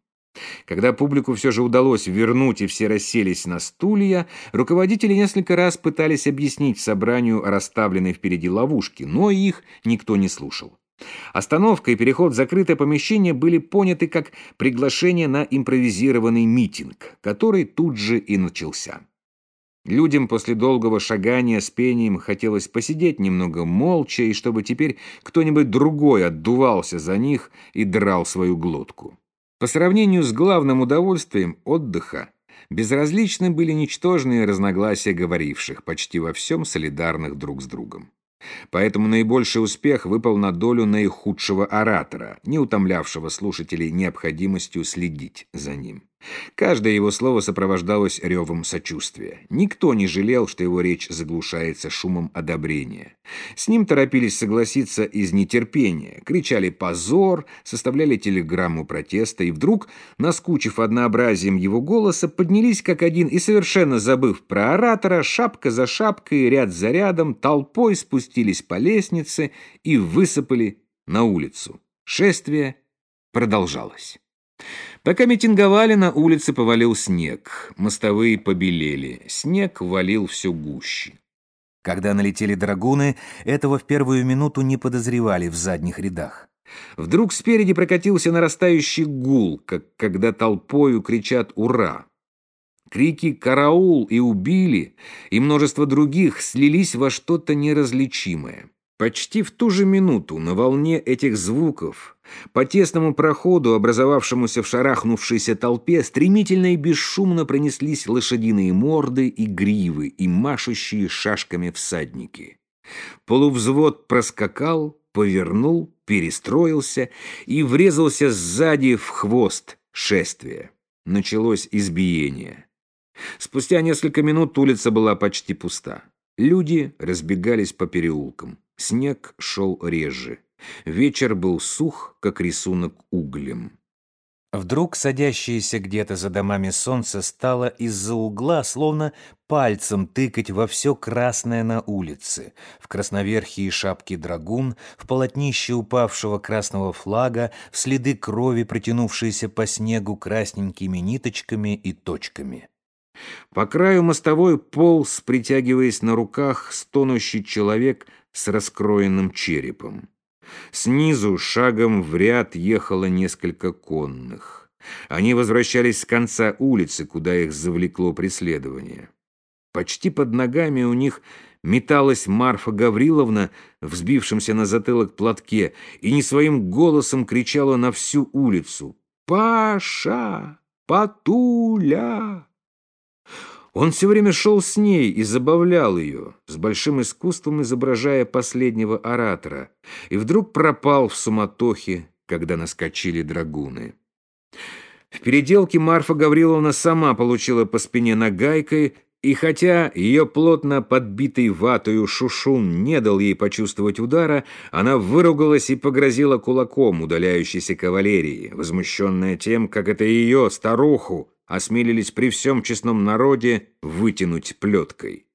Когда публику все же удалось вернуть и все расселись на стулья, руководители несколько раз пытались объяснить собранию о расставленной впереди ловушке, но их никто не слушал. Остановка и переход в закрытое помещение были поняты как приглашение на импровизированный митинг, который тут же и начался. Людям после долгого шагания с пением хотелось посидеть немного молча, и чтобы теперь кто-нибудь другой отдувался за них и драл свою глотку. По сравнению с главным удовольствием отдыха, безразличны были ничтожные разногласия говоривших, почти во всем солидарных друг с другом. Поэтому наибольший успех выпал на долю наихудшего оратора, не утомлявшего слушателей необходимостью следить за ним. Каждое его слово сопровождалось ревом сочувствия. Никто не жалел, что его речь заглушается шумом одобрения. С ним торопились согласиться из нетерпения, кричали «позор», составляли телеграмму протеста, и вдруг, наскучив однообразием его голоса, поднялись как один и, совершенно забыв про оратора, шапка за шапкой, ряд за рядом, толпой спустились по лестнице и высыпали на улицу. Шествие продолжалось. Пока митинговали, на улице повалил снег. Мостовые побелели. Снег валил все гуще. Когда налетели драгуны, этого в первую минуту не подозревали в задних рядах. Вдруг спереди прокатился нарастающий гул, как когда толпою кричат «Ура!». Крики «Караул!» и «Убили!» и множество других слились во что-то неразличимое. Почти в ту же минуту на волне этих звуков по тесному проходу, образовавшемуся в шарахнувшейся толпе, стремительно и бесшумно пронеслись лошадиные морды и гривы и машущие шашками всадники. Полувзвод проскакал, повернул, перестроился и врезался сзади в хвост шествия. Началось избиение. Спустя несколько минут улица была почти пуста. Люди разбегались по переулкам. Снег шел реже. Вечер был сух, как рисунок углем. Вдруг садящееся где-то за домами солнце стало из-за угла словно пальцем тыкать во все красное на улице, в красноверхие шапки драгун, в полотнище упавшего красного флага, в следы крови, протянувшиеся по снегу красненькими ниточками и точками. По краю мостовой полз, притягиваясь на руках, стонущий человек с раскроенным черепом. Снизу шагом в ряд ехало несколько конных. Они возвращались с конца улицы, куда их завлекло преследование. Почти под ногами у них металась Марфа Гавриловна, взбившимся на затылок платке, и не своим голосом кричала на всю улицу «Паша! Патуля!» Он все время шел с ней и забавлял ее, с большим искусством изображая последнего оратора, и вдруг пропал в суматохе, когда наскочили драгуны. В переделке Марфа Гавриловна сама получила по спине нагайкой, и хотя ее плотно подбитый ватою шушун не дал ей почувствовать удара, она выругалась и погрозила кулаком удаляющейся кавалерии, возмущенная тем, как это ее, старуху, осмелились при всем честном народе вытянуть плеткой.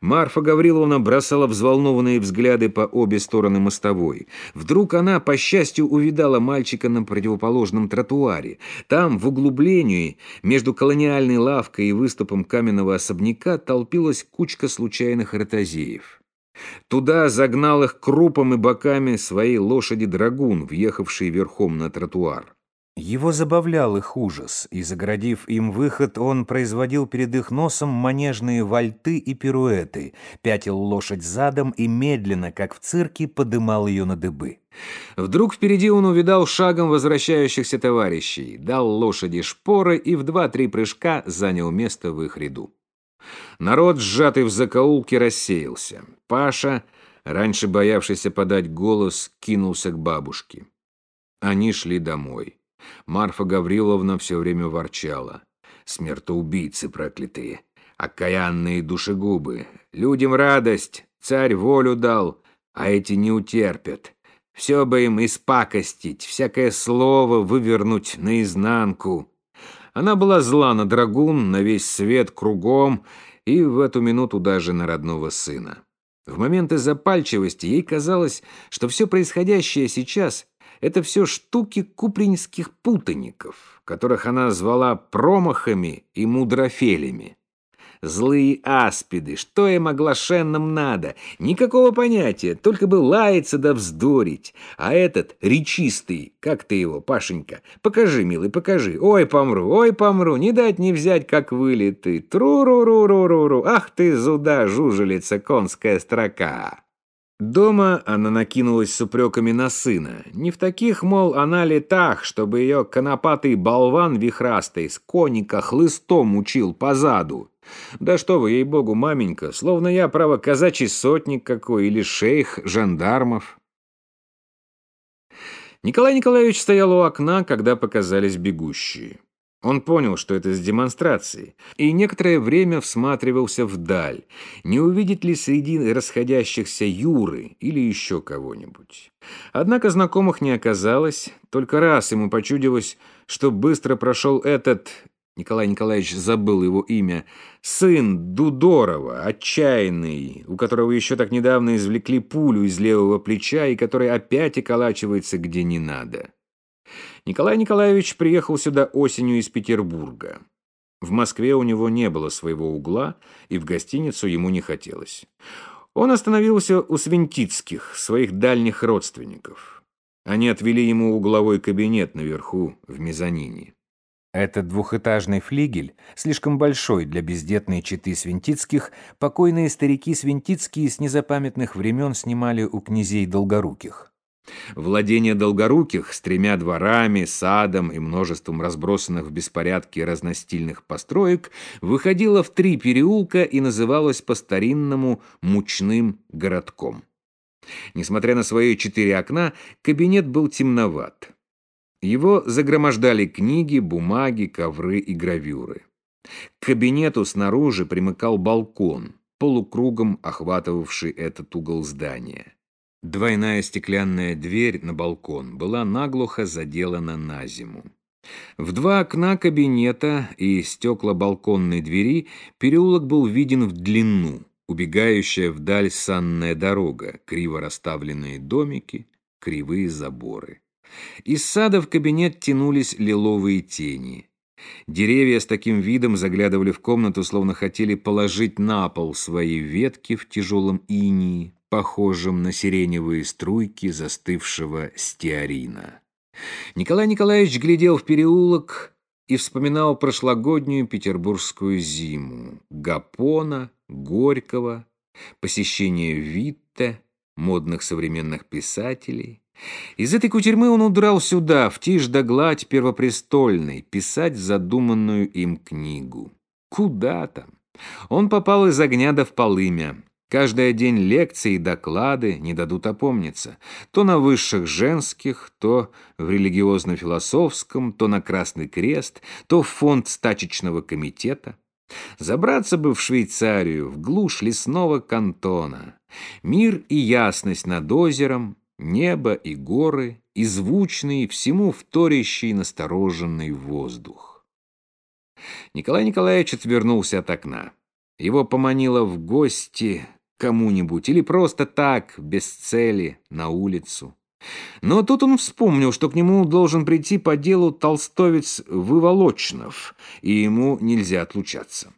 Марфа Гавриловна бросала взволнованные взгляды по обе стороны мостовой. Вдруг она, по счастью, увидала мальчика на противоположном тротуаре. Там, в углублении, между колониальной лавкой и выступом каменного особняка, толпилась кучка случайных ротозеев. Туда загнал их крупом и боками своей лошади драгун, въехавший верхом на тротуар. Его забавлял их ужас, и, загородив им выход, он производил перед их носом манежные вальты и пируэты, пятил лошадь задом и медленно, как в цирке, подымал ее на дыбы. Вдруг впереди он увидал шагом возвращающихся товарищей, дал лошади шпоры и в два-три прыжка занял место в их ряду. Народ, сжатый в закоулке, рассеялся. Паша, раньше боявшийся подать голос, кинулся к бабушке. Они шли домой. Марфа Гавриловна все время ворчала. Смертоубийцы проклятые, окаянные душегубы. Людям радость, царь волю дал, а эти не утерпят. Все бы им испакостить, всякое слово вывернуть наизнанку. Она была зла на драгун, на весь свет кругом, и в эту минуту даже на родного сына. В моменты запальчивости ей казалось, что все происходящее сейчас это все штуки купринских путаников, которых она звала промахами и мудрофелями. Злые аспиды, что им оглашенным надо? Никакого понятия, только бы лаяться да вздорить. А этот, речистый, как ты его, Пашенька? Покажи, милый, покажи. Ой, помру, ой, помру, не дать не взять, как вылитый. Тру-ру-ру-ру-ру-ру, ах ты, зуда, жужелица, конская строка. Дома она накинулась с упреками на сына. Не в таких, мол, она летах, чтобы ее конопатый болван вихрастый с коника хлыстом учил позаду. Да что вы, ей-богу, маменька, словно я, право, казачий сотник какой или шейх жандармов. Николай Николаевич стоял у окна, когда показались бегущие. Он понял, что это с демонстрацией, и некоторое время всматривался вдаль, не увидит ли среди расходящихся Юры или еще кого-нибудь. Однако знакомых не оказалось, только раз ему почудилось, что быстро прошел этот, Николай Николаевич забыл его имя, сын Дудорова, отчаянный, у которого еще так недавно извлекли пулю из левого плеча и который опять околачивается где не надо. Николай Николаевич приехал сюда осенью из Петербурга. В Москве у него не было своего угла, и в гостиницу ему не хотелось. Он остановился у Свинтицких, своих дальних родственников. Они отвели ему угловой кабинет наверху, в мезонине. Этот двухэтажный флигель, слишком большой для бездетной четы Свинтицких, покойные старики Свинтицкие с незапамятных времен снимали у князей Долгоруких. Владение Долгоруких с тремя дворами, садом и множеством разбросанных в беспорядке разностильных построек выходило в три переулка и называлось по-старинному «мучным городком». Несмотря на свои четыре окна, кабинет был темноват. Его загромождали книги, бумаги, ковры и гравюры. К кабинету снаружи примыкал балкон, полукругом охватывавший этот угол здания. Двойная стеклянная дверь на балкон была наглухо заделана на зиму. В два окна кабинета и стекла балконной двери переулок был виден в длину, убегающая вдаль санная дорога, криво расставленные домики, кривые заборы. Из сада в кабинет тянулись лиловые тени. Деревья с таким видом заглядывали в комнату, словно хотели положить на пол свои ветки в тяжелом инии, похожем на сиреневые струйки застывшего стеарина. Николай Николаевич глядел в переулок и вспоминал прошлогоднюю петербургскую зиму, Гапона, Горького, посещение Витте, модных современных писателей. Из этой кутерьмы он удрал сюда, в тишь да гладь первопрестольной, писать задуманную им книгу. Куда там? Он попал из огня до в полымя. Каждый день лекции и доклады не дадут опомниться. То на высших женских, то в религиозно-философском, то на Красный Крест, то в фонд стачечного комитета. Забраться бы в Швейцарию, в глушь лесного кантона. Мир и ясность над озером, небо и горы, и звучный, всему вторящий настороженный воздух. Николай Николаевич отвернулся от окна. Его поманило в гости кому-нибудь или просто так, без цели, на улицу. Но тут он вспомнил, что к нему должен прийти по делу толстовец Выволочнов, и ему нельзя отлучаться.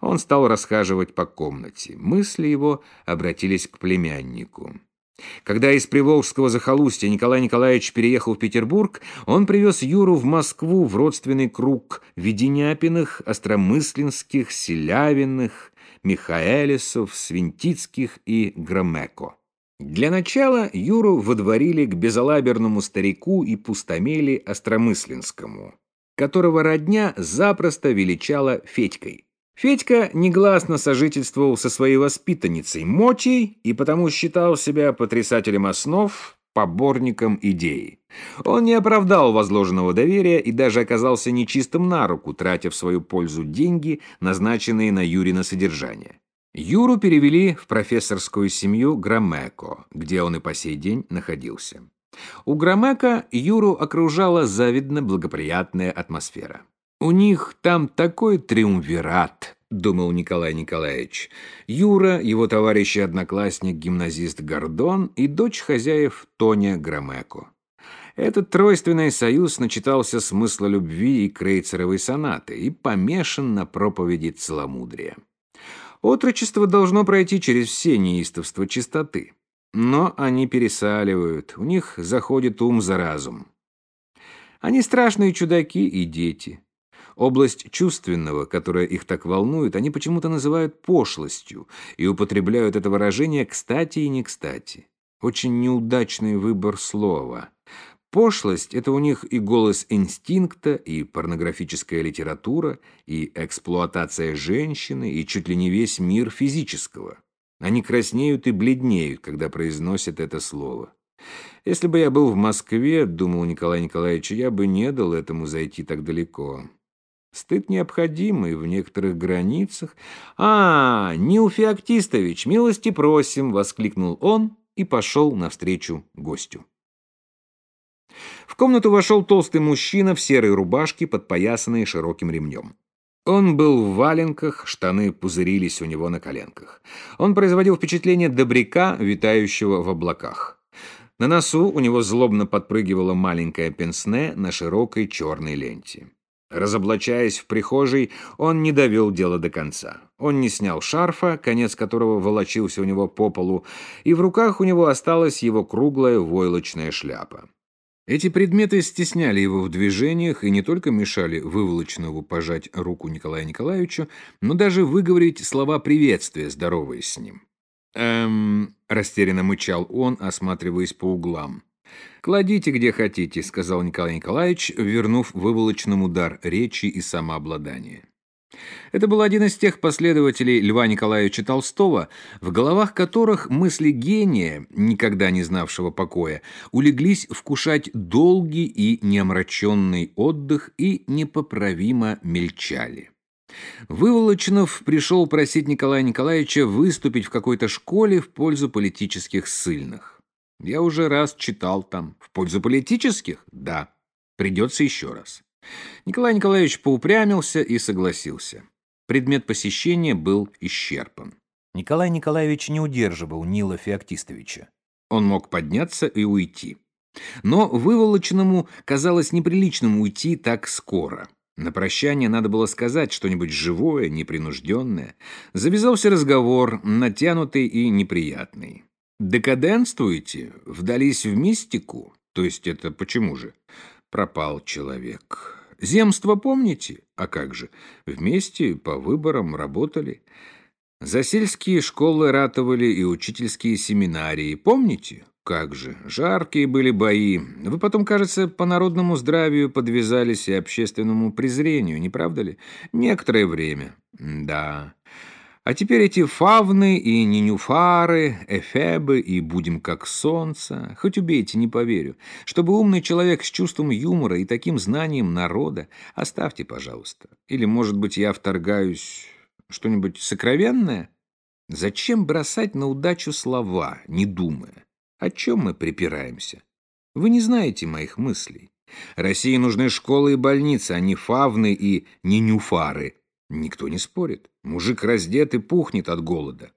Он стал расхаживать по комнате. Мысли его обратились к племяннику. Когда из Приволжского захолустья Николай Николаевич переехал в Петербург, он привез Юру в Москву в родственный круг Веденяпиных, Остромыслинских, Селявиных, Михаэлисов, Свинтицких и Громеко. Для начала Юру водворили к безалаберному старику и пустомели Остромыслинскому, которого родня запросто величала Федькой. Федька негласно сожительствовал со своей воспитанницей Мотей и потому считал себя потрясателем основ, поборником идеи. Он не оправдал возложенного доверия и даже оказался нечистым на руку, тратя в свою пользу деньги, назначенные на Юрина содержание. Юру перевели в профессорскую семью Громеко, где он и по сей день находился. У Громека Юру окружала завидно благоприятная атмосфера. У них там такой триумвират, думал Николай Николаевич. Юра, его товарищ и одноклассник, гимназист Гордон и дочь хозяев Тоня Громеко. Этот тройственный союз начитался смысла любви и крейцеровой сонаты и помешан на проповеди целомудрия. Отрочество должно пройти через все неистовства чистоты. Но они пересаливают, у них заходит ум за разум. Они страшные чудаки и дети. Область чувственного, которая их так волнует, они почему-то называют пошлостью и употребляют это выражение кстати и не кстати. Очень неудачный выбор слова. Пошлость — это у них и голос инстинкта, и порнографическая литература, и эксплуатация женщины, и чуть ли не весь мир физического. Они краснеют и бледнеют, когда произносят это слово. Если бы я был в Москве, думал Николай Николаевич, я бы не дал этому зайти так далеко. Стыд необходимый в некоторых границах. «А, Нил Феоктистович, милости просим!» — воскликнул он и пошел навстречу гостю. В комнату вошел толстый мужчина в серой рубашке, подпоясанной широким ремнем. Он был в валенках, штаны пузырились у него на коленках. Он производил впечатление добряка, витающего в облаках. На носу у него злобно подпрыгивала маленькая пенсне на широкой черной ленте. Разоблачаясь в прихожей, он не довел дело до конца. Он не снял шарфа, конец которого волочился у него по полу, и в руках у него осталась его круглая войлочная шляпа. Эти предметы стесняли его в движениях и не только мешали выволочнову пожать руку Николаю Николаевичу, но даже выговорить слова приветствия, здороваясь с ним. «Эм...» — растерянно мычал он, осматриваясь по углам. «Кладите где хотите», — сказал Николай Николаевич, вернув выволочному дар речи и самообладания. Это был один из тех последователей Льва Николаевича Толстого, в головах которых мысли гения, никогда не знавшего покоя, улеглись вкушать долгий и неомраченный отдых и непоправимо мельчали. Выволочнов пришел просить Николая Николаевича выступить в какой-то школе в пользу политических ссыльных. Я уже раз читал там. В пользу политических? Да. Придется еще раз. Николай Николаевич поупрямился и согласился. Предмет посещения был исчерпан. Николай Николаевич не удерживал Нила Феоктистовича. Он мог подняться и уйти. Но выволоченному казалось неприличным уйти так скоро. На прощание надо было сказать что-нибудь живое, непринужденное. Завязался разговор, натянутый и неприятный. «Декаденствуете? Вдались в мистику? То есть это почему же?» Пропал человек. «Земство помните? А как же? Вместе по выборам работали. За сельские школы ратовали и учительские семинарии. Помните? Как же, жаркие были бои. Вы потом, кажется, по народному здравию подвязались и общественному презрению, не правда ли? Некоторое время. Да. А теперь эти фавны и ненюфары, эфебы и будем как солнце. Хоть убейте, не поверю. Чтобы умный человек с чувством юмора и таким знанием народа, оставьте, пожалуйста. Или, может быть, я вторгаюсь что-нибудь сокровенное? Зачем бросать на удачу слова, не думая? О чем мы припираемся? Вы не знаете моих мыслей. России нужны школы и больницы, а не фавны и не нюфары. Никто не спорит. Мужик раздет и пухнет от голода.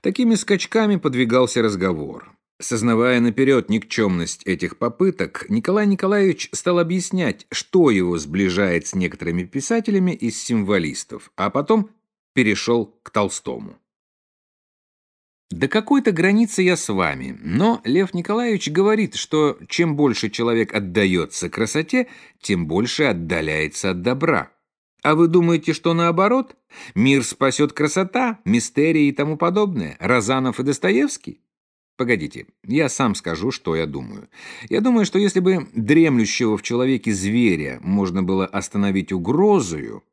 Такими скачками подвигался разговор. Сознавая наперед никчемность этих попыток, Николай Николаевич стал объяснять, что его сближает с некоторыми писателями из символистов, а потом перешел к Толстому. До какой-то границы я с вами, но Лев Николаевич говорит, что чем больше человек отдается красоте, тем больше отдаляется от добра. А вы думаете, что наоборот? Мир спасет красота, мистерии и тому подобное, Розанов и Достоевский? Погодите, я сам скажу, что я думаю. Я думаю, что если бы дремлющего в человеке зверя можно было остановить угрозою,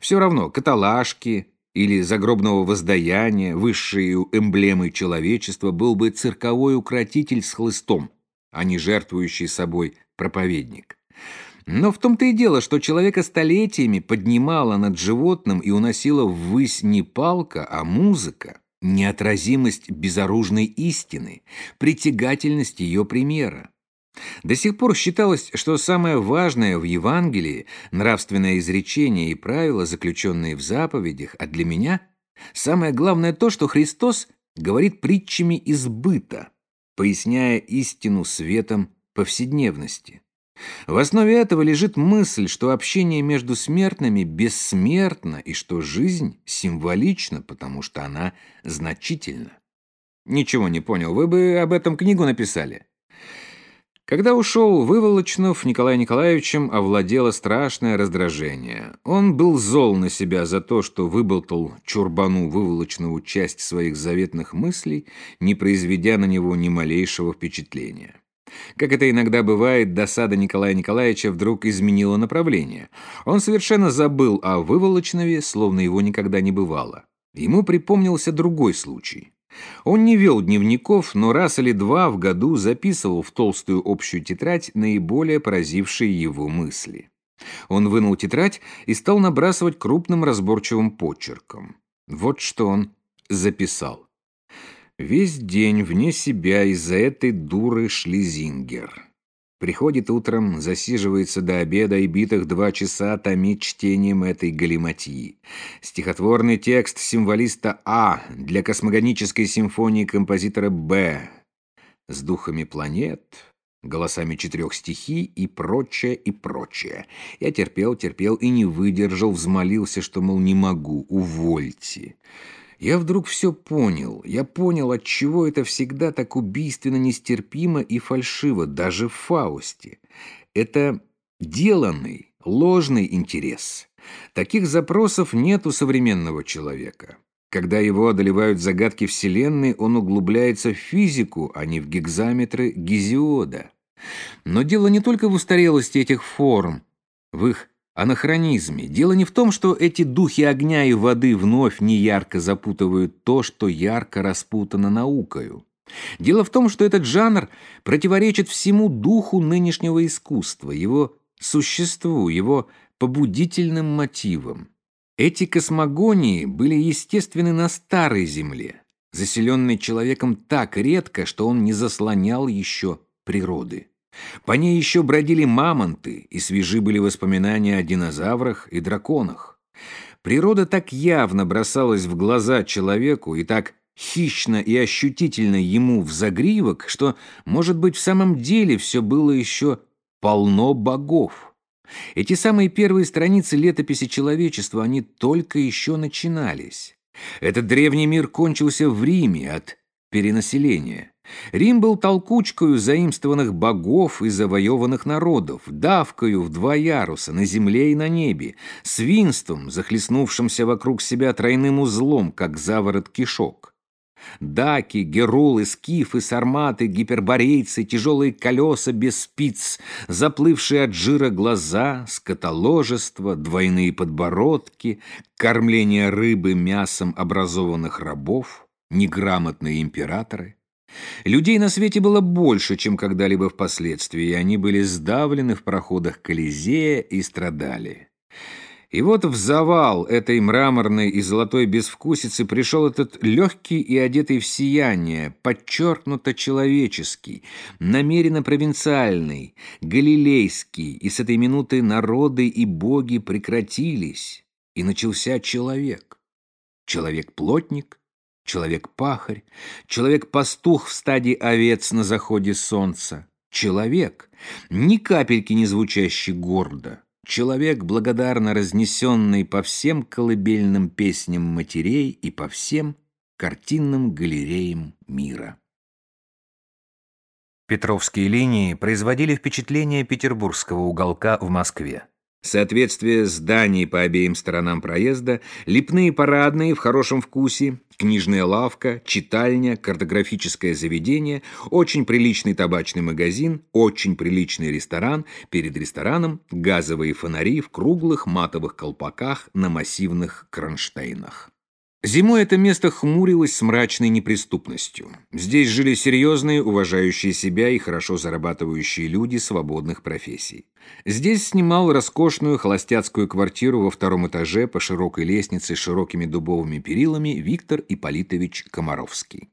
все равно каталажки, или загробного воздаяния, высшей эмблемой человечества, был бы цирковой укротитель с хлыстом, а не жертвующий собой проповедник. Но в том-то и дело, что человека столетиями поднимала над животным и уносила ввысь не палка, а музыка, неотразимость безоружной истины, притягательность ее примера. До сих пор считалось, что самое важное в Евангелии – нравственное изречение и правила, заключенные в заповедях, а для меня – самое главное то, что Христос говорит притчами из быта, поясняя истину светом повседневности. В основе этого лежит мысль, что общение между смертными бессмертно и что жизнь символична, потому что она значительна. Ничего не понял, вы бы об этом книгу написали. Когда ушел Выволочнов, Николай Николаевичем овладело страшное раздражение. Он был зол на себя за то, что выболтал чурбану Выволочнову часть своих заветных мыслей, не произведя на него ни малейшего впечатления. Как это иногда бывает, досада Николая Николаевича вдруг изменила направление. Он совершенно забыл о Выволочнове, словно его никогда не бывало. Ему припомнился другой случай. Он не вел дневников, но раз или два в году записывал в толстую общую тетрадь наиболее поразившие его мысли. Он вынул тетрадь и стал набрасывать крупным разборчивым почерком. Вот что он записал. «Весь день вне себя из-за этой дуры Шлизингер. Приходит утром, засиживается до обеда и битых два часа томит чтением этой галиматьи. Стихотворный текст символиста А для космогонической симфонии композитора Б. С духами планет, голосами четырех стихий и прочее, и прочее. Я терпел, терпел и не выдержал, взмолился, что, мол, не могу, увольте. Я вдруг все понял. Я понял, от чего это всегда так убийственно нестерпимо и фальшиво, даже в Фаусте. Это деланный, ложный интерес. Таких запросов нет у современного человека. Когда его одолевают загадки Вселенной, он углубляется в физику, а не в гигзаметры Гезиода. Но дело не только в устарелости этих форм, в их анахронизме. Дело не в том, что эти духи огня и воды вновь неярко запутывают то, что ярко распутано наукою. Дело в том, что этот жанр противоречит всему духу нынешнего искусства, его существу, его побудительным мотивам. Эти космогонии были естественны на старой земле, заселенной человеком так редко, что он не заслонял еще природы. По ней еще бродили мамонты, и свежи были воспоминания о динозаврах и драконах. Природа так явно бросалась в глаза человеку и так хищно и ощутительно ему в загривок, что, может быть, в самом деле все было еще полно богов. Эти самые первые страницы летописи человечества, они только еще начинались. Этот древний мир кончился в Риме от перенаселения. Рим был толкучкою заимствованных богов и завоеванных народов, давкою в два яруса, на земле и на небе, свинством, захлестнувшимся вокруг себя тройным узлом, как заворот кишок. Даки, герулы, скифы, сарматы, гиперборейцы, тяжелые колеса без спиц, заплывшие от жира глаза, скотоложество, двойные подбородки, кормление рыбы мясом образованных рабов, неграмотные императоры. Людей на свете было больше, чем когда-либо впоследствии, и они были сдавлены в проходах Колизея и страдали. И вот в завал этой мраморной и золотой безвкусицы пришел этот легкий и одетый в сияние, подчеркнуто человеческий, намеренно провинциальный, галилейский, и с этой минуты народы и боги прекратились, и начался человек. Человек-плотник, человек-пахарь, человек-пастух в стадии овец на заходе солнца, человек, ни капельки не звучащий гордо, Человек, благодарно разнесенный по всем колыбельным песням матерей и по всем картинным галереям мира. Петровские линии производили впечатление петербургского уголка в Москве. Соответствие зданий по обеим сторонам проезда, лепные парадные в хорошем вкусе, книжная лавка, читальня, картографическое заведение, очень приличный табачный магазин, очень приличный ресторан, перед рестораном газовые фонари в круглых матовых колпаках на массивных кронштейнах. Зимой это место хмурилось с мрачной неприступностью. Здесь жили серьезные, уважающие себя и хорошо зарабатывающие люди свободных профессий. Здесь снимал роскошную холостяцкую квартиру во втором этаже по широкой лестнице с широкими дубовыми перилами Виктор Ипполитович Комаровский.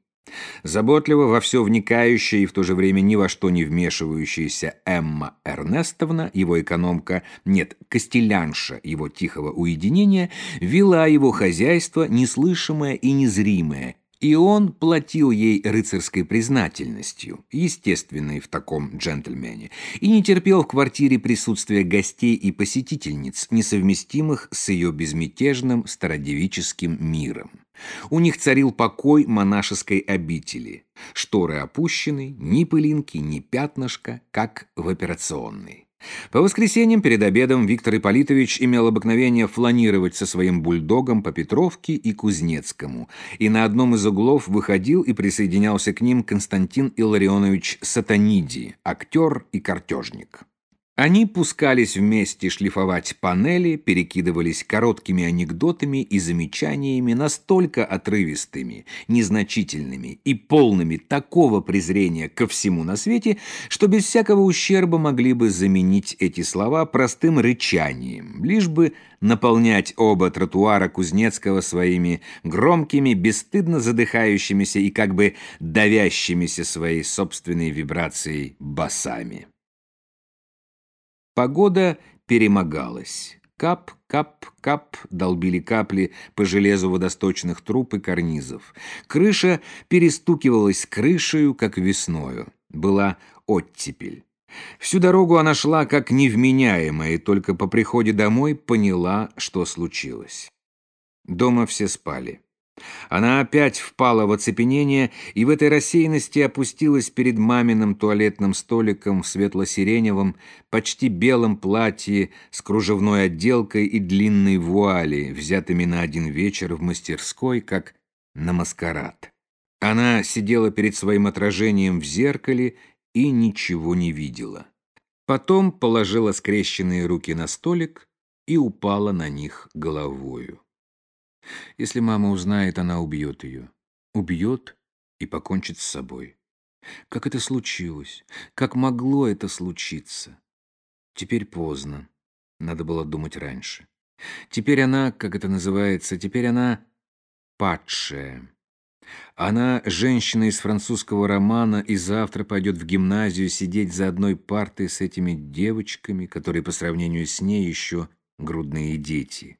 Заботливо во все вникающая и в то же время ни во что не вмешивающаяся Эмма Эрнестовна, его экономка, нет, костелянша его тихого уединения, вела его хозяйство неслышимое и незримое, и он платил ей рыцарской признательностью, естественной в таком джентльмене, и не терпел в квартире присутствия гостей и посетительниц, несовместимых с ее безмятежным стародевическим миром. У них царил покой монашеской обители. Шторы опущены, ни пылинки, ни пятнышка, как в операционной. По воскресеньям перед обедом Виктор Ипполитович имел обыкновение фланировать со своим бульдогом по Петровке и Кузнецкому, и на одном из углов выходил и присоединялся к ним Константин Илларионович Сатаниди, актер и картежник. Они пускались вместе шлифовать панели, перекидывались короткими анекдотами и замечаниями настолько отрывистыми, незначительными и полными такого презрения ко всему на свете, что без всякого ущерба могли бы заменить эти слова простым рычанием, лишь бы наполнять оба тротуара Кузнецкого своими громкими, бесстыдно задыхающимися и как бы давящимися своей собственной вибрацией басами. Погода перемогалась. Кап, кап, кап долбили капли по железу водосточных труб и карнизов. Крыша перестукивалась крышею, как весною. Была оттепель. Всю дорогу она шла как невменяемая, и только по приходе домой поняла, что случилось. Дома все спали. Она опять впала в оцепенение и в этой рассеянности опустилась перед маминым туалетным столиком в светло-сиреневом, почти белом платье с кружевной отделкой и длинной вуали, взятыми на один вечер в мастерской, как на маскарад. Она сидела перед своим отражением в зеркале и ничего не видела. Потом положила скрещенные руки на столик и упала на них головою. Если мама узнает, она убьет ее. Убьет и покончит с собой. Как это случилось? Как могло это случиться? Теперь поздно. Надо было думать раньше. Теперь она, как это называется, теперь она падшая. Она женщина из французского романа и завтра пойдет в гимназию сидеть за одной партой с этими девочками, которые по сравнению с ней еще грудные дети.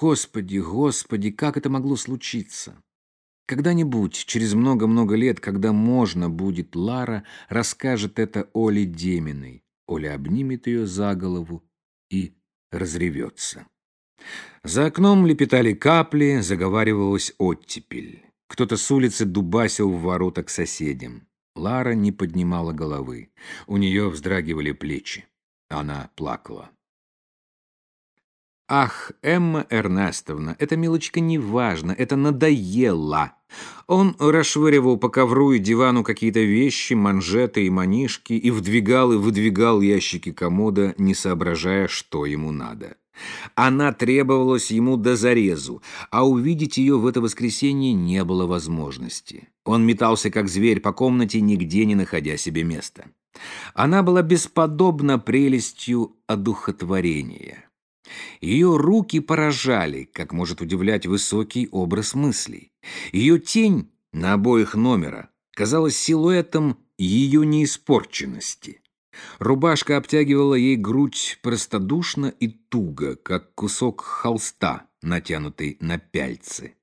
Господи, Господи, как это могло случиться? Когда-нибудь, через много-много лет, когда можно будет, Лара расскажет это Оле Деминой. Оля обнимет ее за голову и разревется. За окном лепетали капли, заговаривалась оттепель. Кто-то с улицы дубасил в ворота к соседям. Лара не поднимала головы. У нее вздрагивали плечи. Она плакала. «Ах, Эмма Эрнестовна, эта милочка неважно, это надоело!» Он расшвыривал по ковру и дивану какие-то вещи, манжеты и манишки и вдвигал и выдвигал ящики комода, не соображая, что ему надо. Она требовалась ему до зарезу, а увидеть ее в это воскресенье не было возможности. Он метался, как зверь, по комнате, нигде не находя себе места. Она была бесподобна прелестью одухотворения. Ее руки поражали, как может удивлять высокий образ мыслей. Ее тень на обоих номера казалась силуэтом ее неиспорченности. Рубашка обтягивала ей грудь простодушно и туго, как кусок холста, натянутый на пяльцы.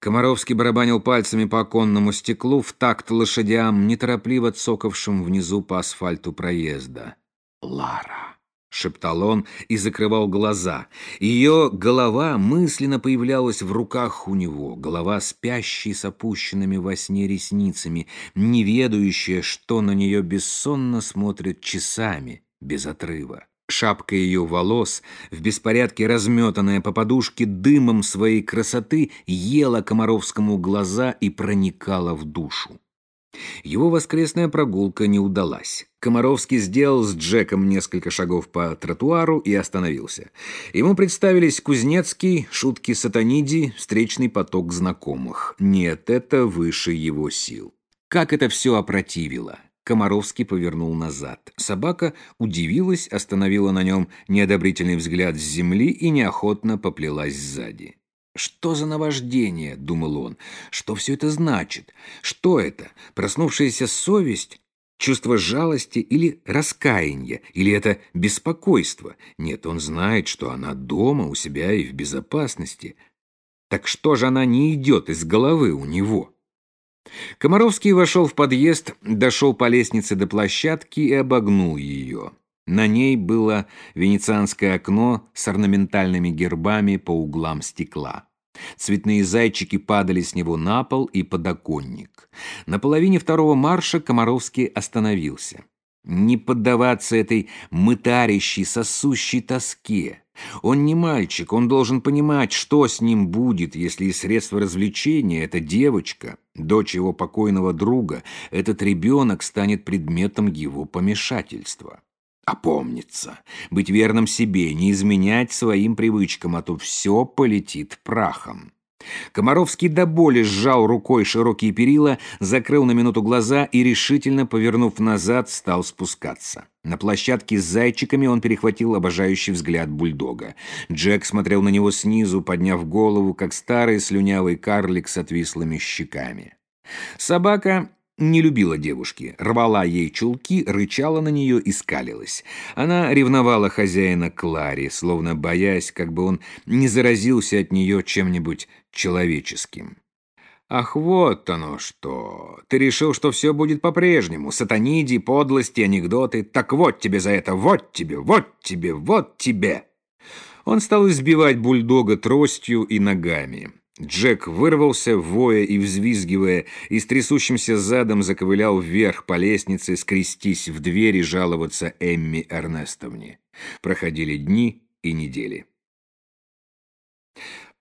Комаровский барабанил пальцами по оконному стеклу в такт лошадям, неторопливо цокавшим внизу по асфальту проезда. «Лара!» — шептал он и закрывал глаза. Ее голова мысленно появлялась в руках у него, голова спящей с опущенными во сне ресницами, не ведающая, что на нее бессонно смотрят часами, без отрыва. Шапка ее волос, в беспорядке разметанная по подушке дымом своей красоты, ела Комаровскому глаза и проникала в душу. Его воскресная прогулка не удалась. Комаровский сделал с Джеком несколько шагов по тротуару и остановился. Ему представились Кузнецкий, шутки Сатаниди, встречный поток знакомых. Нет, это выше его сил. Как это все опротивило. Комаровский повернул назад. Собака удивилась, остановила на нем неодобрительный взгляд с земли и неохотно поплелась сзади. «Что за наваждение?» — думал он. «Что все это значит? Что это? Проснувшаяся совесть? Чувство жалости или раскаяния? Или это беспокойство? Нет, он знает, что она дома, у себя и в безопасности. Так что же она не идет из головы у него?» Комаровский вошел в подъезд, дошел по лестнице до площадки и обогнул ее. На ней было венецианское окно с орнаментальными гербами по углам стекла. Цветные зайчики падали с него на пол и подоконник. На половине второго марша Комаровский остановился. Не поддаваться этой мытарящей, сосущей тоске. Он не мальчик, он должен понимать, что с ним будет, если из средства развлечения эта девочка, дочь его покойного друга, этот ребенок станет предметом его помешательства опомниться, быть верным себе, не изменять своим привычкам, а то все полетит прахом. Комаровский до боли сжал рукой широкие перила, закрыл на минуту глаза и, решительно повернув назад, стал спускаться. На площадке с зайчиками он перехватил обожающий взгляд бульдога. Джек смотрел на него снизу, подняв голову, как старый слюнявый карлик с отвислыми щеками. Собака не любила девушки, рвала ей чулки, рычала на нее и скалилась. Она ревновала хозяина Кларе, словно боясь, как бы он не заразился от нее чем-нибудь человеческим. «Ах, вот оно что! Ты решил, что все будет по-прежнему. Сатаниди, подлости, анекдоты. Так вот тебе за это, вот тебе, вот тебе, вот тебе!» Он стал избивать бульдога тростью и ногами. Джек вырвался, воя и взвизгивая, и с трясущимся задом заковылял вверх по лестнице, скрестись в двери жаловаться Эмми Эрнестовне. Проходили дни и недели.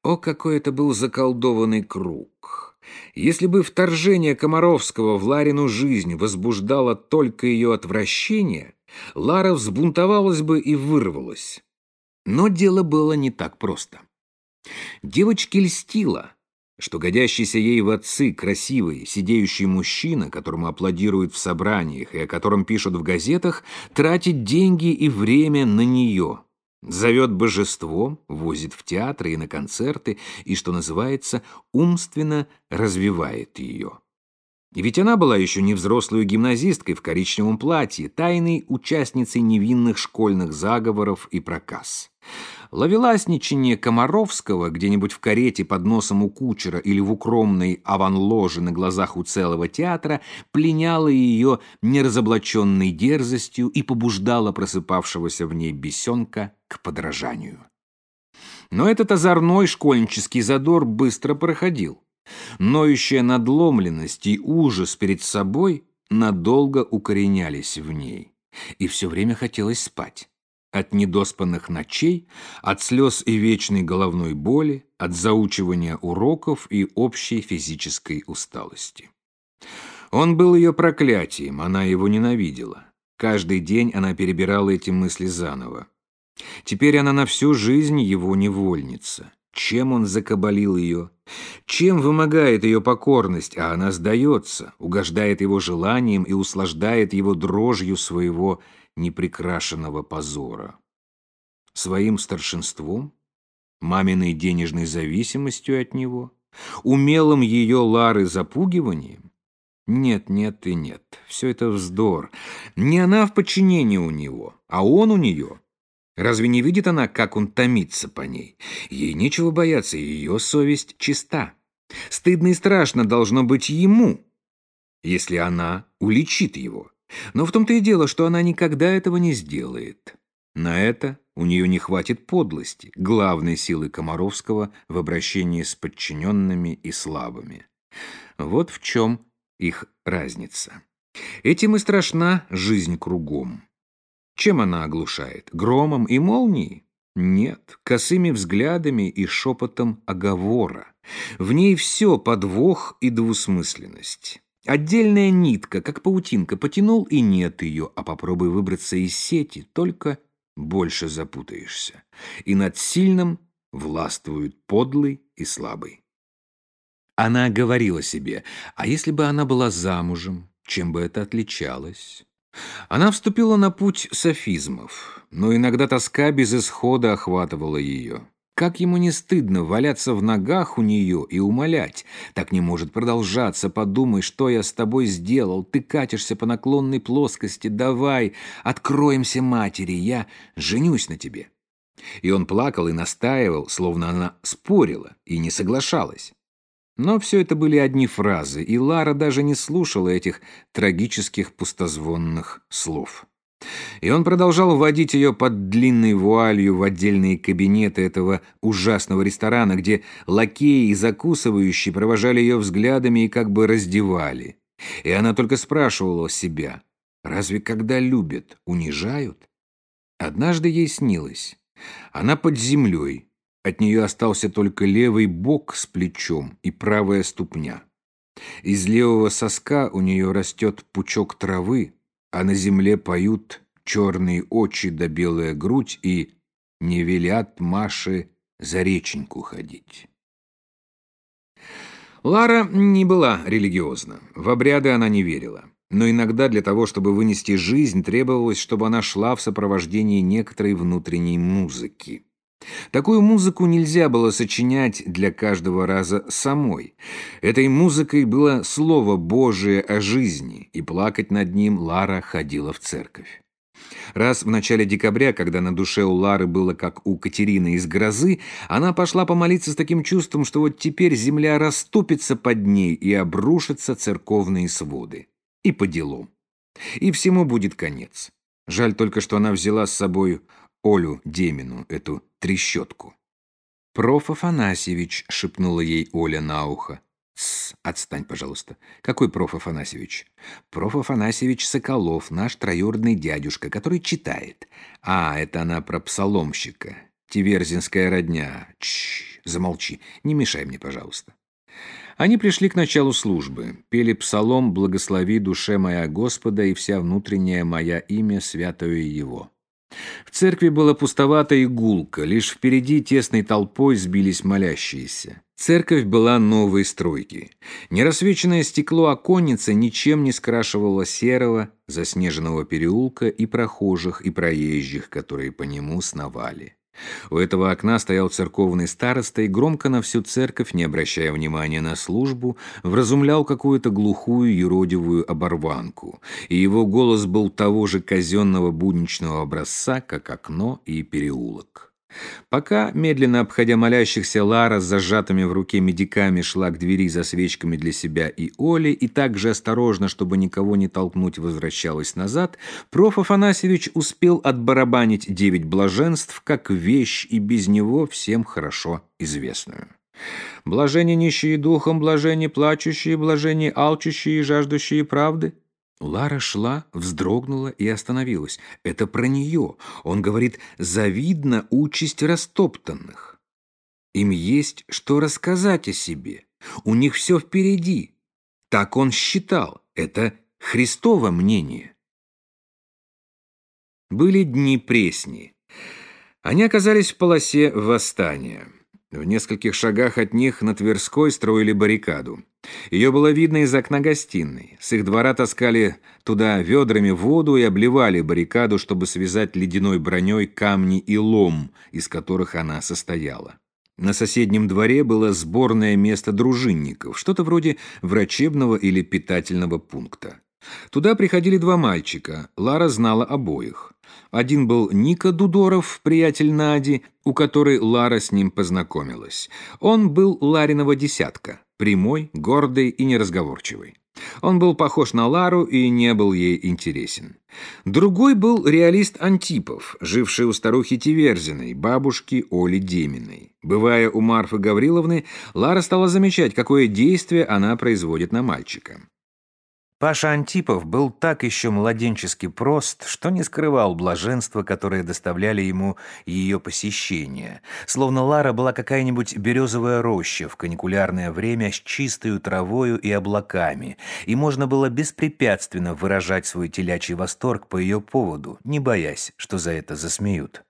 О, какой это был заколдованный круг! Если бы вторжение Комаровского в Ларину жизнь возбуждало только ее отвращение, Лара взбунтовалась бы и вырвалась. Но дело было не так просто. Девочке льстило, что годящийся ей в отцы красивый, сидеющий мужчина, которому аплодируют в собраниях и о котором пишут в газетах, тратит деньги и время на нее. Зовет божество, возит в театры и на концерты, и, что называется, умственно развивает ее. И ведь она была еще не взрослой гимназисткой в коричневом платье, тайной участницей невинных школьных заговоров и проказ. Ловеласничание Комаровского где-нибудь в карете под носом у кучера или в укромной аванложе на глазах у целого театра пленяло ее неразоблаченной дерзостью и побуждало просыпавшегося в ней бесенка к подражанию. Но этот озорной школьнический задор быстро проходил. Ноющая надломленность и ужас перед собой надолго укоренялись в ней, и все время хотелось спать. От недоспанных ночей, от слез и вечной головной боли, от заучивания уроков и общей физической усталости. Он был ее проклятием, она его ненавидела. Каждый день она перебирала эти мысли заново. Теперь она на всю жизнь его невольница. Чем он закабалил ее? Чем вымогает ее покорность, а она сдается, угождает его желаниям и услаждает его дрожью своего неприкрашенного позора? Своим старшинством? Маминой денежной зависимостью от него? Умелым ее Лары запугиванием? Нет, нет и нет. Все это вздор. Не она в подчинении у него, а он у нее. Разве не видит она, как он томится по ней? Ей нечего бояться, ее совесть чиста. Стыдно и страшно должно быть ему, если она уличит его. Но в том-то и дело, что она никогда этого не сделает. На это у нее не хватит подлости, главной силы Комаровского в обращении с подчиненными и слабыми. Вот в чем их разница. Этим и страшна жизнь кругом. Чем она оглушает? Громом и молнией? Нет, косыми взглядами и шепотом оговора. В ней все подвох и двусмысленность. Отдельная нитка, как паутинка, потянул и нет ее, а попробуй выбраться из сети, только больше запутаешься. И над сильным властвует подлый и слабый. Она говорила себе, а если бы она была замужем, чем бы это отличалось? Она вступила на путь софизмов, но иногда тоска без исхода охватывала ее. Как ему не стыдно валяться в ногах у нее и умолять? Так не может продолжаться. Подумай, что я с тобой сделал. Ты катишься по наклонной плоскости. Давай, откроемся матери. Я женюсь на тебе. И он плакал и настаивал, словно она спорила и не соглашалась. Но все это были одни фразы, и Лара даже не слушала этих трагических пустозвонных слов. И он продолжал вводить ее под длинной вуалью в отдельные кабинеты этого ужасного ресторана, где лакеи и закусывающие провожали ее взглядами и как бы раздевали. И она только спрашивала себя, разве когда любят, унижают? Однажды ей снилось. Она под землей, от нее остался только левый бок с плечом и правая ступня. Из левого соска у нее растет пучок травы, а на земле поют черные очи да белая грудь и не велят Маше за реченьку ходить. Лара не была религиозна, в обряды она не верила. Но иногда для того, чтобы вынести жизнь, требовалось, чтобы она шла в сопровождении некоторой внутренней музыки. Такую музыку нельзя было сочинять для каждого раза самой. Этой музыкой было слово Божие о жизни, и плакать над ним Лара ходила в церковь. Раз в начале декабря, когда на душе у Лары было как у Катерины из грозы, она пошла помолиться с таким чувством, что вот теперь земля расступится под ней и обрушатся церковные своды. И по делам. И всему будет конец. Жаль только, что она взяла с собой Олю Демину, эту трещотку. «Проф. Афанасьевич», — шепнула ей Оля на ухо. «Тсс, отстань, пожалуйста. Какой проф. Афанасьевич?» «Проф. Афанасьевич Соколов, наш троюродный дядюшка, который читает. А, это она про псаломщика. Тиверзинская родня. Чш, замолчи, не мешай мне, пожалуйста». Они пришли к началу службы, пели псалом «Благослови душе моя Господа и вся внутренняя моя имя, святое Его». В церкви было пустовато и лишь впереди тесной толпой сбились молящиеся. Церковь была новой стройки. Нерассвеченное стекло оконницы ничем не скрашивало серого, заснеженного переулка и прохожих, и проезжих, которые по нему сновали. У этого окна стоял церковный староста и громко на всю церковь, не обращая внимания на службу, вразумлял какую-то глухую юродивую оборванку, и его голос был того же казенного будничного образца, как окно и переулок. Пока, медленно обходя молящихся, Лара с зажатыми в руке медиками шла к двери за свечками для себя и Оли, и так же осторожно, чтобы никого не толкнуть, возвращалась назад, проф. Афанасьевич успел отбарабанить девять блаженств, как вещь, и без него всем хорошо известную. «Блажение нищие духом, блажение плачущие, блажение алчущие и жаждущие правды». Лара шла, вздрогнула и остановилась. Это про нее. Он говорит «завидна участь растоптанных». Им есть что рассказать о себе. У них все впереди. Так он считал. Это Христово мнение. Были дни пресни. Они оказались в полосе восстания. В нескольких шагах от них на Тверской строили баррикаду. Ее было видно из окна гостиной. С их двора таскали туда ведрами воду и обливали баррикаду, чтобы связать ледяной броней камни и лом, из которых она состояла. На соседнем дворе было сборное место дружинников, что-то вроде врачебного или питательного пункта. Туда приходили два мальчика, Лара знала обоих. Один был Ника Дудоров, приятель Нади, у которой Лара с ним познакомилась. Он был Лариного десятка, прямой, гордый и неразговорчивый. Он был похож на Лару и не был ей интересен. Другой был реалист Антипов, живший у старухи Тиверзиной, бабушки Оли Деминой. Бывая у Марфы Гавриловны, Лара стала замечать, какое действие она производит на мальчика. Паша Антипов был так еще младенчески прост, что не скрывал блаженства, которое доставляли ему ее посещения. Словно Лара была какая-нибудь березовая роща в каникулярное время с чистой травою и облаками, и можно было беспрепятственно выражать свой телячий восторг по ее поводу, не боясь, что за это засмеют.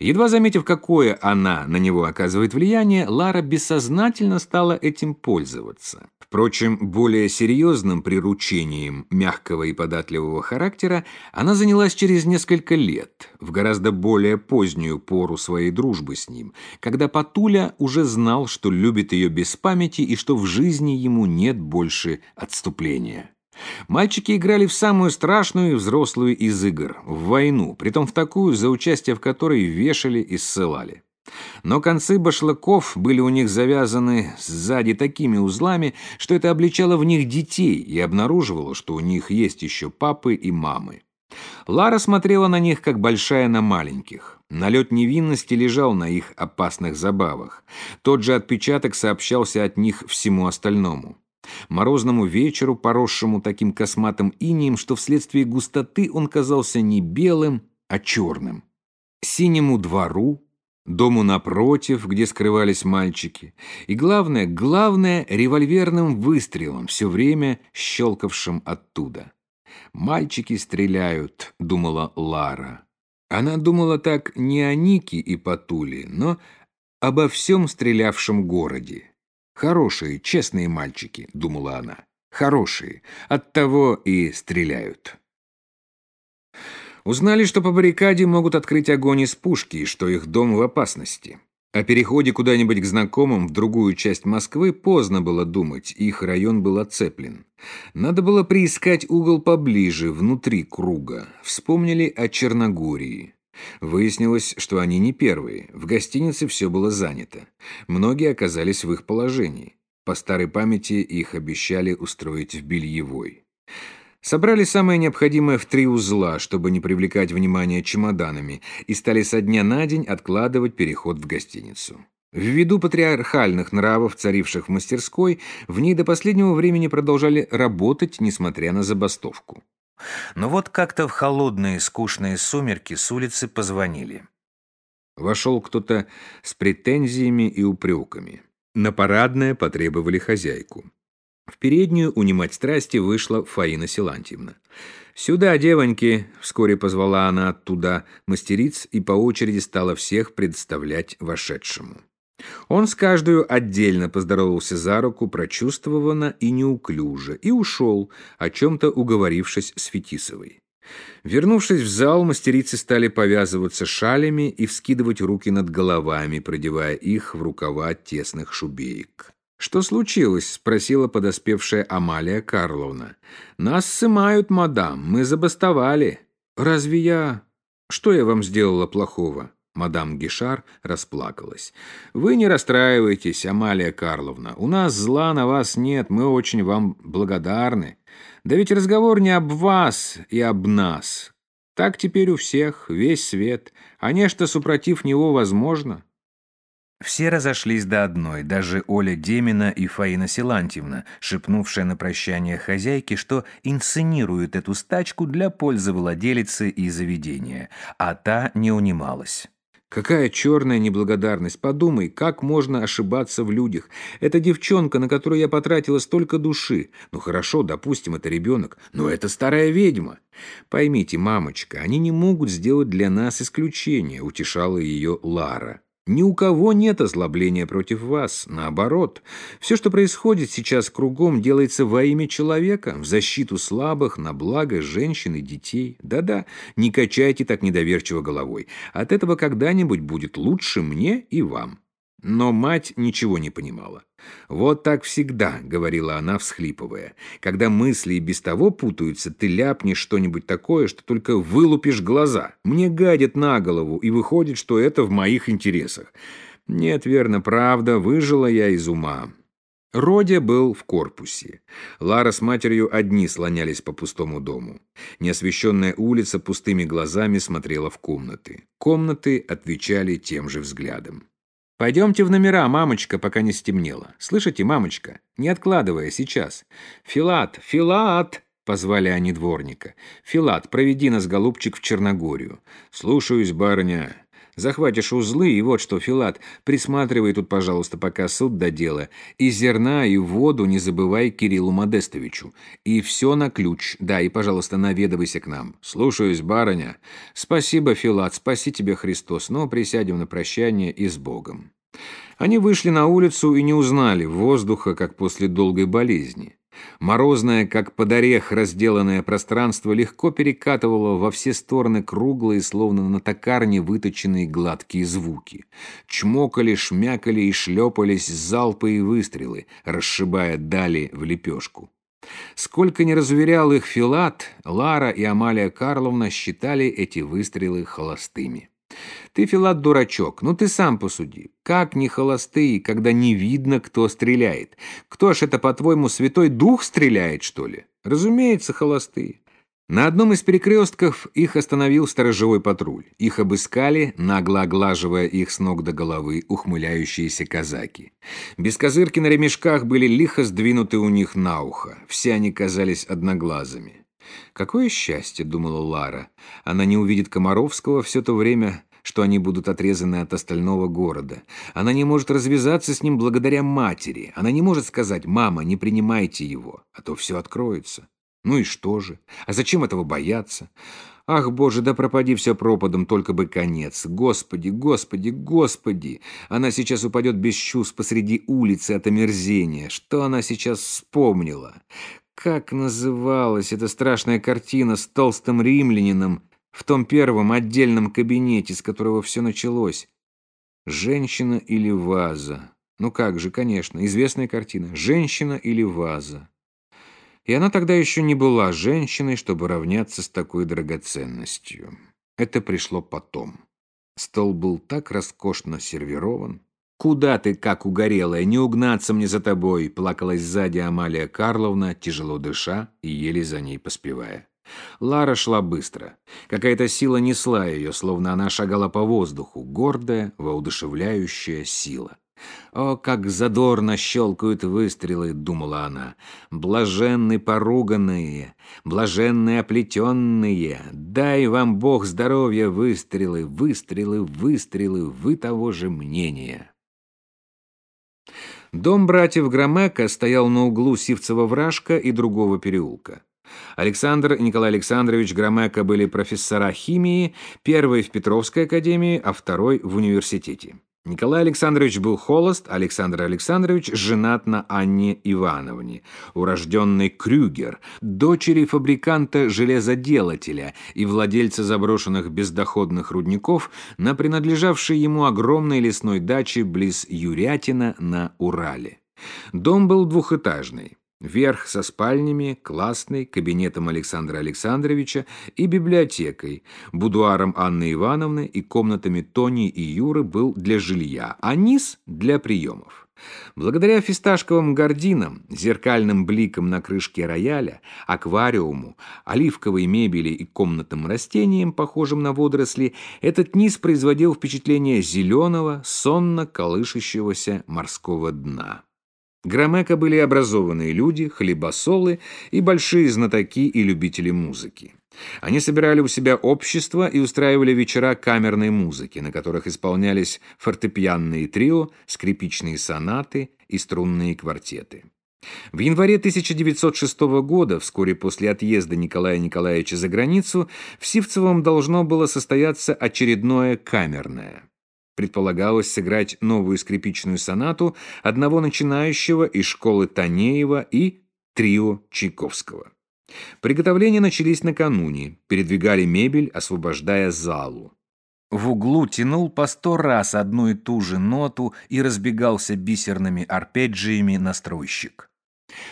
Едва заметив, какое она на него оказывает влияние, Лара бессознательно стала этим пользоваться. Впрочем, более серьезным приручением мягкого и податливого характера она занялась через несколько лет, в гораздо более позднюю пору своей дружбы с ним, когда Патуля уже знал, что любит ее без памяти и что в жизни ему нет больше отступления. Мальчики играли в самую страшную и взрослую из игр – в войну, притом в такую, за участие в которой вешали и ссылали. Но концы башлыков были у них завязаны сзади такими узлами, что это обличало в них детей и обнаруживало, что у них есть еще папы и мамы. Лара смотрела на них, как большая на маленьких. Налет невинности лежал на их опасных забавах. Тот же отпечаток сообщался от них всему остальному. Морозному вечеру, поросшему таким косматым инием, что вследствие густоты он казался не белым, а черным. Синему двору, дому напротив, где скрывались мальчики, и, главное, главное, револьверным выстрелом, все время щелкавшим оттуда. «Мальчики стреляют», — думала Лара. Она думала так не о Нике и Патуле, но обо всем стрелявшем городе. Хорошие, честные мальчики, думала она. Хорошие, оттого и стреляют. Узнали, что по баррикаде могут открыть огонь из пушки, и что их дом в опасности. О переходе куда-нибудь к знакомым в другую часть Москвы поздно было думать, их район был оцеплен. Надо было приискать угол поближе, внутри круга. Вспомнили о Черногории. Выяснилось, что они не первые. В гостинице все было занято. Многие оказались в их положении. По старой памяти их обещали устроить в бельевой. Собрали самое необходимое в три узла, чтобы не привлекать внимание чемоданами, и стали со дня на день откладывать переход в гостиницу. Ввиду патриархальных нравов, царивших в мастерской, в ней до последнего времени продолжали работать, несмотря на забастовку. Но вот как-то в холодные скучные сумерки с улицы позвонили. Вошел кто-то с претензиями и упреками. На парадное потребовали хозяйку. В переднюю унимать страсти вышла Фаина Силантьевна. «Сюда, девоньки!» — вскоре позвала она оттуда мастериц и по очереди стала всех представлять вошедшему. Он с каждую отдельно поздоровался за руку, прочувствованно и неуклюже, и ушел, о чем-то уговорившись с Фетисовой. Вернувшись в зал, мастерицы стали повязываться шалями и вскидывать руки над головами, продевая их в рукава тесных шубеек. «Что случилось?» — спросила подоспевшая Амалия Карловна. «Нас сымают, мадам, мы забастовали». «Разве я...» «Что я вам сделала плохого?» Мадам Гишар расплакалась. «Вы не расстраивайтесь, Амалия Карловна. У нас зла на вас нет, мы очень вам благодарны. Да ведь разговор не об вас и об нас. Так теперь у всех, весь свет. А нечто супротив него возможно». Все разошлись до одной, даже Оля Демина и Фаина Силантьевна, шепнувшая на прощание хозяйке, что инсценирует эту стачку для пользы владелицы и заведения, а та не унималась. Какая черная неблагодарность. Подумай, как можно ошибаться в людях. Это девчонка, на которую я потратила столько души. Ну хорошо, допустим, это ребенок, но это старая ведьма. Поймите, мамочка, они не могут сделать для нас исключение, утешала ее Лара. Ни у кого нет озлобления против вас. Наоборот, все, что происходит сейчас кругом, делается во имя человека, в защиту слабых, на благо женщин и детей. Да-да, не качайте так недоверчиво головой. От этого когда-нибудь будет лучше мне и вам. Но мать ничего не понимала. «Вот так всегда», — говорила она, всхлипывая. «Когда мысли и без того путаются, ты ляпнешь что-нибудь такое, что только вылупишь глаза. Мне гадит на голову, и выходит, что это в моих интересах. Нет, верно, правда, выжила я из ума». Родя был в корпусе. Лара с матерью одни слонялись по пустому дому. Неосвещенная улица пустыми глазами смотрела в комнаты. Комнаты отвечали тем же взглядом. «Пойдемте в номера, мамочка, пока не стемнело. Слышите, мамочка? Не откладывая, сейчас. Филат, Филат!» — позвали они дворника. «Филат, проведи нас, голубчик, в Черногорию». «Слушаюсь, барыня». Захватишь узлы, и вот что, Филат, присматривай тут, пожалуйста, пока суд до дела. И зерна, и воду не забывай Кириллу Модестовичу. И все на ключ. Да, и, пожалуйста, наведывайся к нам. Слушаюсь, барыня. Спасибо, Филат, спаси тебе Христос, но присядем на прощание и с Богом. Они вышли на улицу и не узнали воздуха, как после долгой болезни. Морозное, как под орех разделанное пространство, легко перекатывало во все стороны круглые, словно на токарне выточенные гладкие звуки. Чмокали, шмякали и шлепались залпы и выстрелы, расшибая дали в лепешку. Сколько не разуверял их Филат, Лара и Амалия Карловна считали эти выстрелы холостыми. Ты, Филат, дурачок, ну ты сам посуди. Как не холостые, когда не видно, кто стреляет? Кто ж это, по-твоему, Святой Дух стреляет, что ли? Разумеется, холостые. На одном из перекрестков их остановил сторожевой патруль. Их обыскали, нагло оглаживая их с ног до головы, ухмыляющиеся казаки. Без козырки на ремешках были лихо сдвинуты у них на ухо. Все они казались одноглазыми. «Какое счастье!» — думала Лара. «Она не увидит Комаровского все то время, что они будут отрезаны от остального города. Она не может развязаться с ним благодаря матери. Она не может сказать «мама, не принимайте его», а то все откроется. Ну и что же? А зачем этого бояться? Ах, Боже, да пропади все пропадом, только бы конец. Господи, Господи, Господи! Она сейчас упадет без чувств посреди улицы от омерзения. Что она сейчас вспомнила? Как называлась эта страшная картина с толстым римлянином, в том первом отдельном кабинете, с которого все началось. «Женщина или ваза?» Ну как же, конечно, известная картина. «Женщина или ваза?» И она тогда еще не была женщиной, чтобы равняться с такой драгоценностью. Это пришло потом. Стол был так роскошно сервирован. «Куда ты, как угорелая? Не угнаться мне за тобой!» Плакалась сзади Амалия Карловна, тяжело дыша и еле за ней поспевая. Лара шла быстро. Какая-то сила несла ее, словно она шагала по воздуху, гордая, воодушевляющая сила. «О, как задорно щелкают выстрелы!» — думала она. «Блаженны поруганные, блаженные оплетенные! Дай вам Бог здоровья, выстрелы, выстрелы, выстрелы, вы того же мнения!» Дом братьев Громека стоял на углу Сивцева-Вражка и другого переулка. Александр и Николай Александрович Громеко были профессора химии, первый в Петровской академии, а второй в университете. Николай Александрович был холост, Александр Александрович женат на Анне Ивановне, урожденной Крюгер, дочери фабриканта-железоделателя и владельца заброшенных бездоходных рудников на принадлежавшей ему огромной лесной даче близ Юрятина на Урале. Дом был двухэтажный. Верх со спальнями, классной, кабинетом Александра Александровича и библиотекой, будуаром Анны Ивановны и комнатами Тони и Юры был для жилья, а низ – для приемов. Благодаря фисташковым гардинам, зеркальным бликам на крышке рояля, аквариуму, оливковой мебели и комнатным растениям, похожим на водоросли, этот низ производил впечатление зеленого, сонно колышащегося морского дна. Громека были образованные люди, хлебосолы и большие знатоки и любители музыки. Они собирали у себя общество и устраивали вечера камерной музыки, на которых исполнялись фортепианные трио, скрипичные сонаты и струнные квартеты. В январе 1906 года, вскоре после отъезда Николая Николаевича за границу, в Сивцевом должно было состояться очередное камерное. Предполагалось сыграть новую скрипичную сонату одного начинающего из школы Танеева и трио Чайковского. Приготовления начались накануне, передвигали мебель, освобождая залу. В углу тянул по сто раз одну и ту же ноту и разбегался бисерными арпеджиями настройщик.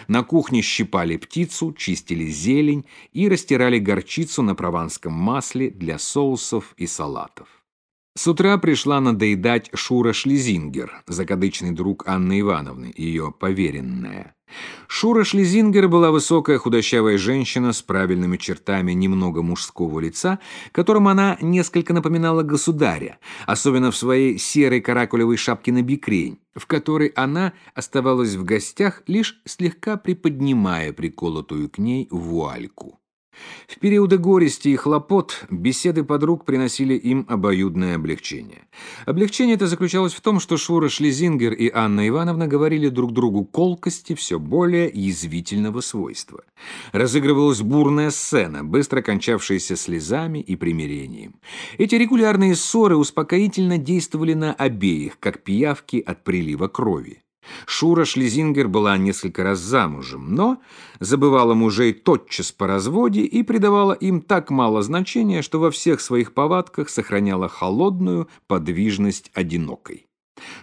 На кухне щипали птицу, чистили зелень и растирали горчицу на прованском масле для соусов и салатов. С утра пришла надоедать Шура Шлезингер, закадычный друг Анны Ивановны, ее поверенная. Шура Шлезингер была высокая худощавая женщина с правильными чертами немного мужского лица, которым она несколько напоминала государя, особенно в своей серой каракулевой шапке на бикрень, в которой она оставалась в гостях, лишь слегка приподнимая приколотую к ней вуальку. В периоды горести и хлопот беседы подруг приносили им обоюдное облегчение. Облегчение это заключалось в том, что Шура Шлезингер и Анна Ивановна говорили друг другу колкости все более язвительного свойства. Разыгрывалась бурная сцена, быстро кончавшаяся слезами и примирением. Эти регулярные ссоры успокоительно действовали на обеих, как пиявки от прилива крови. Шура Шлезингер была несколько раз замужем, но забывала мужей тотчас по разводе и придавала им так мало значения, что во всех своих повадках сохраняла холодную подвижность одинокой.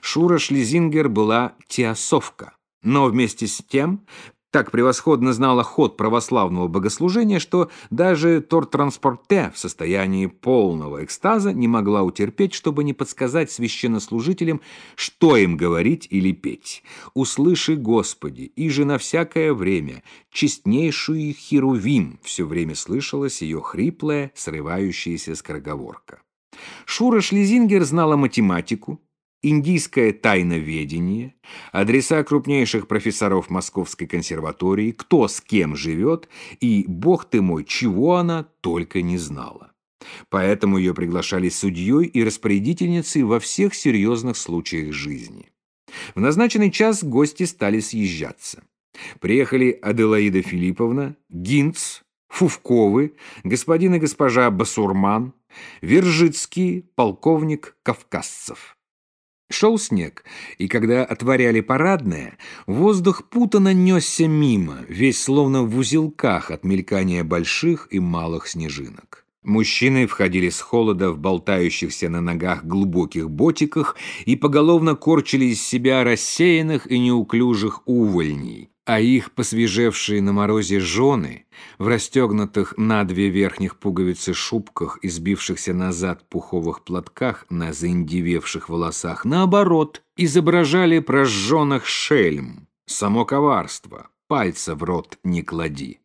Шура Шлезингер была теософка, но вместе с тем так превосходно знала ход православного богослужения, что даже Тортранспорте в состоянии полного экстаза не могла утерпеть, чтобы не подсказать священнослужителям, что им говорить или петь. «Услыши, Господи, и же на всякое время, честнейшую Херувим» все время слышалась ее хриплая, срывающаяся скороговорка. Шура Шлезингер знала математику, индийское тайноведение, адреса крупнейших профессоров Московской консерватории, кто с кем живет, и, бог ты мой, чего она только не знала. Поэтому ее приглашали судьей и распорядительницей во всех серьезных случаях жизни. В назначенный час гости стали съезжаться. Приехали Аделаида Филипповна, Гинц, Фувковы, господин и госпожа Басурман, Вержицкий, полковник Кавказцев. Шел снег, и когда отворяли парадное, воздух путано несся мимо, весь словно в узелках от мелькания больших и малых снежинок. Мужчины входили с холода в болтающихся на ногах глубоких ботиках и поголовно корчили из себя рассеянных и неуклюжих увольней а их посвежевшие на морозе жены в расстегнутых на две верхних пуговицы шубках и сбившихся назад пуховых платках на заиндевевших волосах, наоборот, изображали прожженных шельм, само коварство, пальца в рот не клади.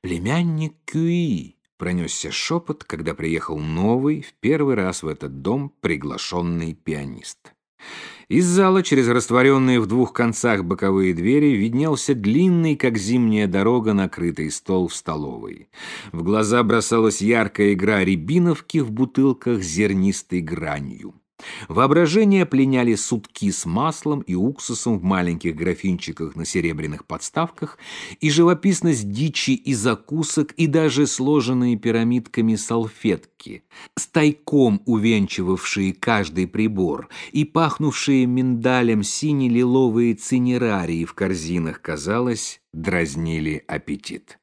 «Племянник Кюи», — пронесся шепот, когда приехал новый, в первый раз в этот дом приглашенный пианист. Из зала через растворенные в двух концах боковые двери виднелся длинный, как зимняя дорога, накрытый стол в столовой. В глаза бросалась яркая игра рябиновки в бутылках зернистой гранью. Воображение пленяли сутки с маслом и уксусом в маленьких графинчиках на серебряных подставках, и живописность дичи и закусок, и даже сложенные пирамидками салфетки, стайком увенчивавшие каждый прибор, и пахнувшие миндалем сине-лиловые цинерарии в корзинах, казалось, дразнили аппетит.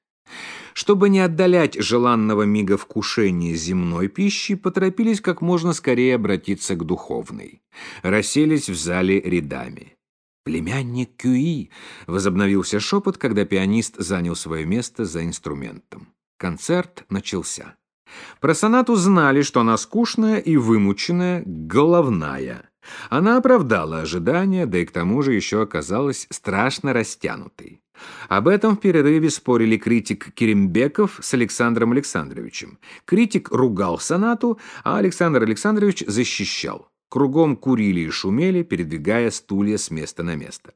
Чтобы не отдалять желанного мига вкушения земной пищи, поторопились как можно скорее обратиться к духовной. Расселись в зале рядами. «Племянник Кюи!» — возобновился шепот, когда пианист занял свое место за инструментом. Концерт начался. Про сонату знали, что она скучная и вымученная, головная. Она оправдала ожидания, да и к тому же еще оказалась страшно растянутой. Об этом в перерыве спорили критик Керембеков с Александром Александровичем. Критик ругал сонату, а Александр Александрович защищал. Кругом курили и шумели, передвигая стулья с места на место.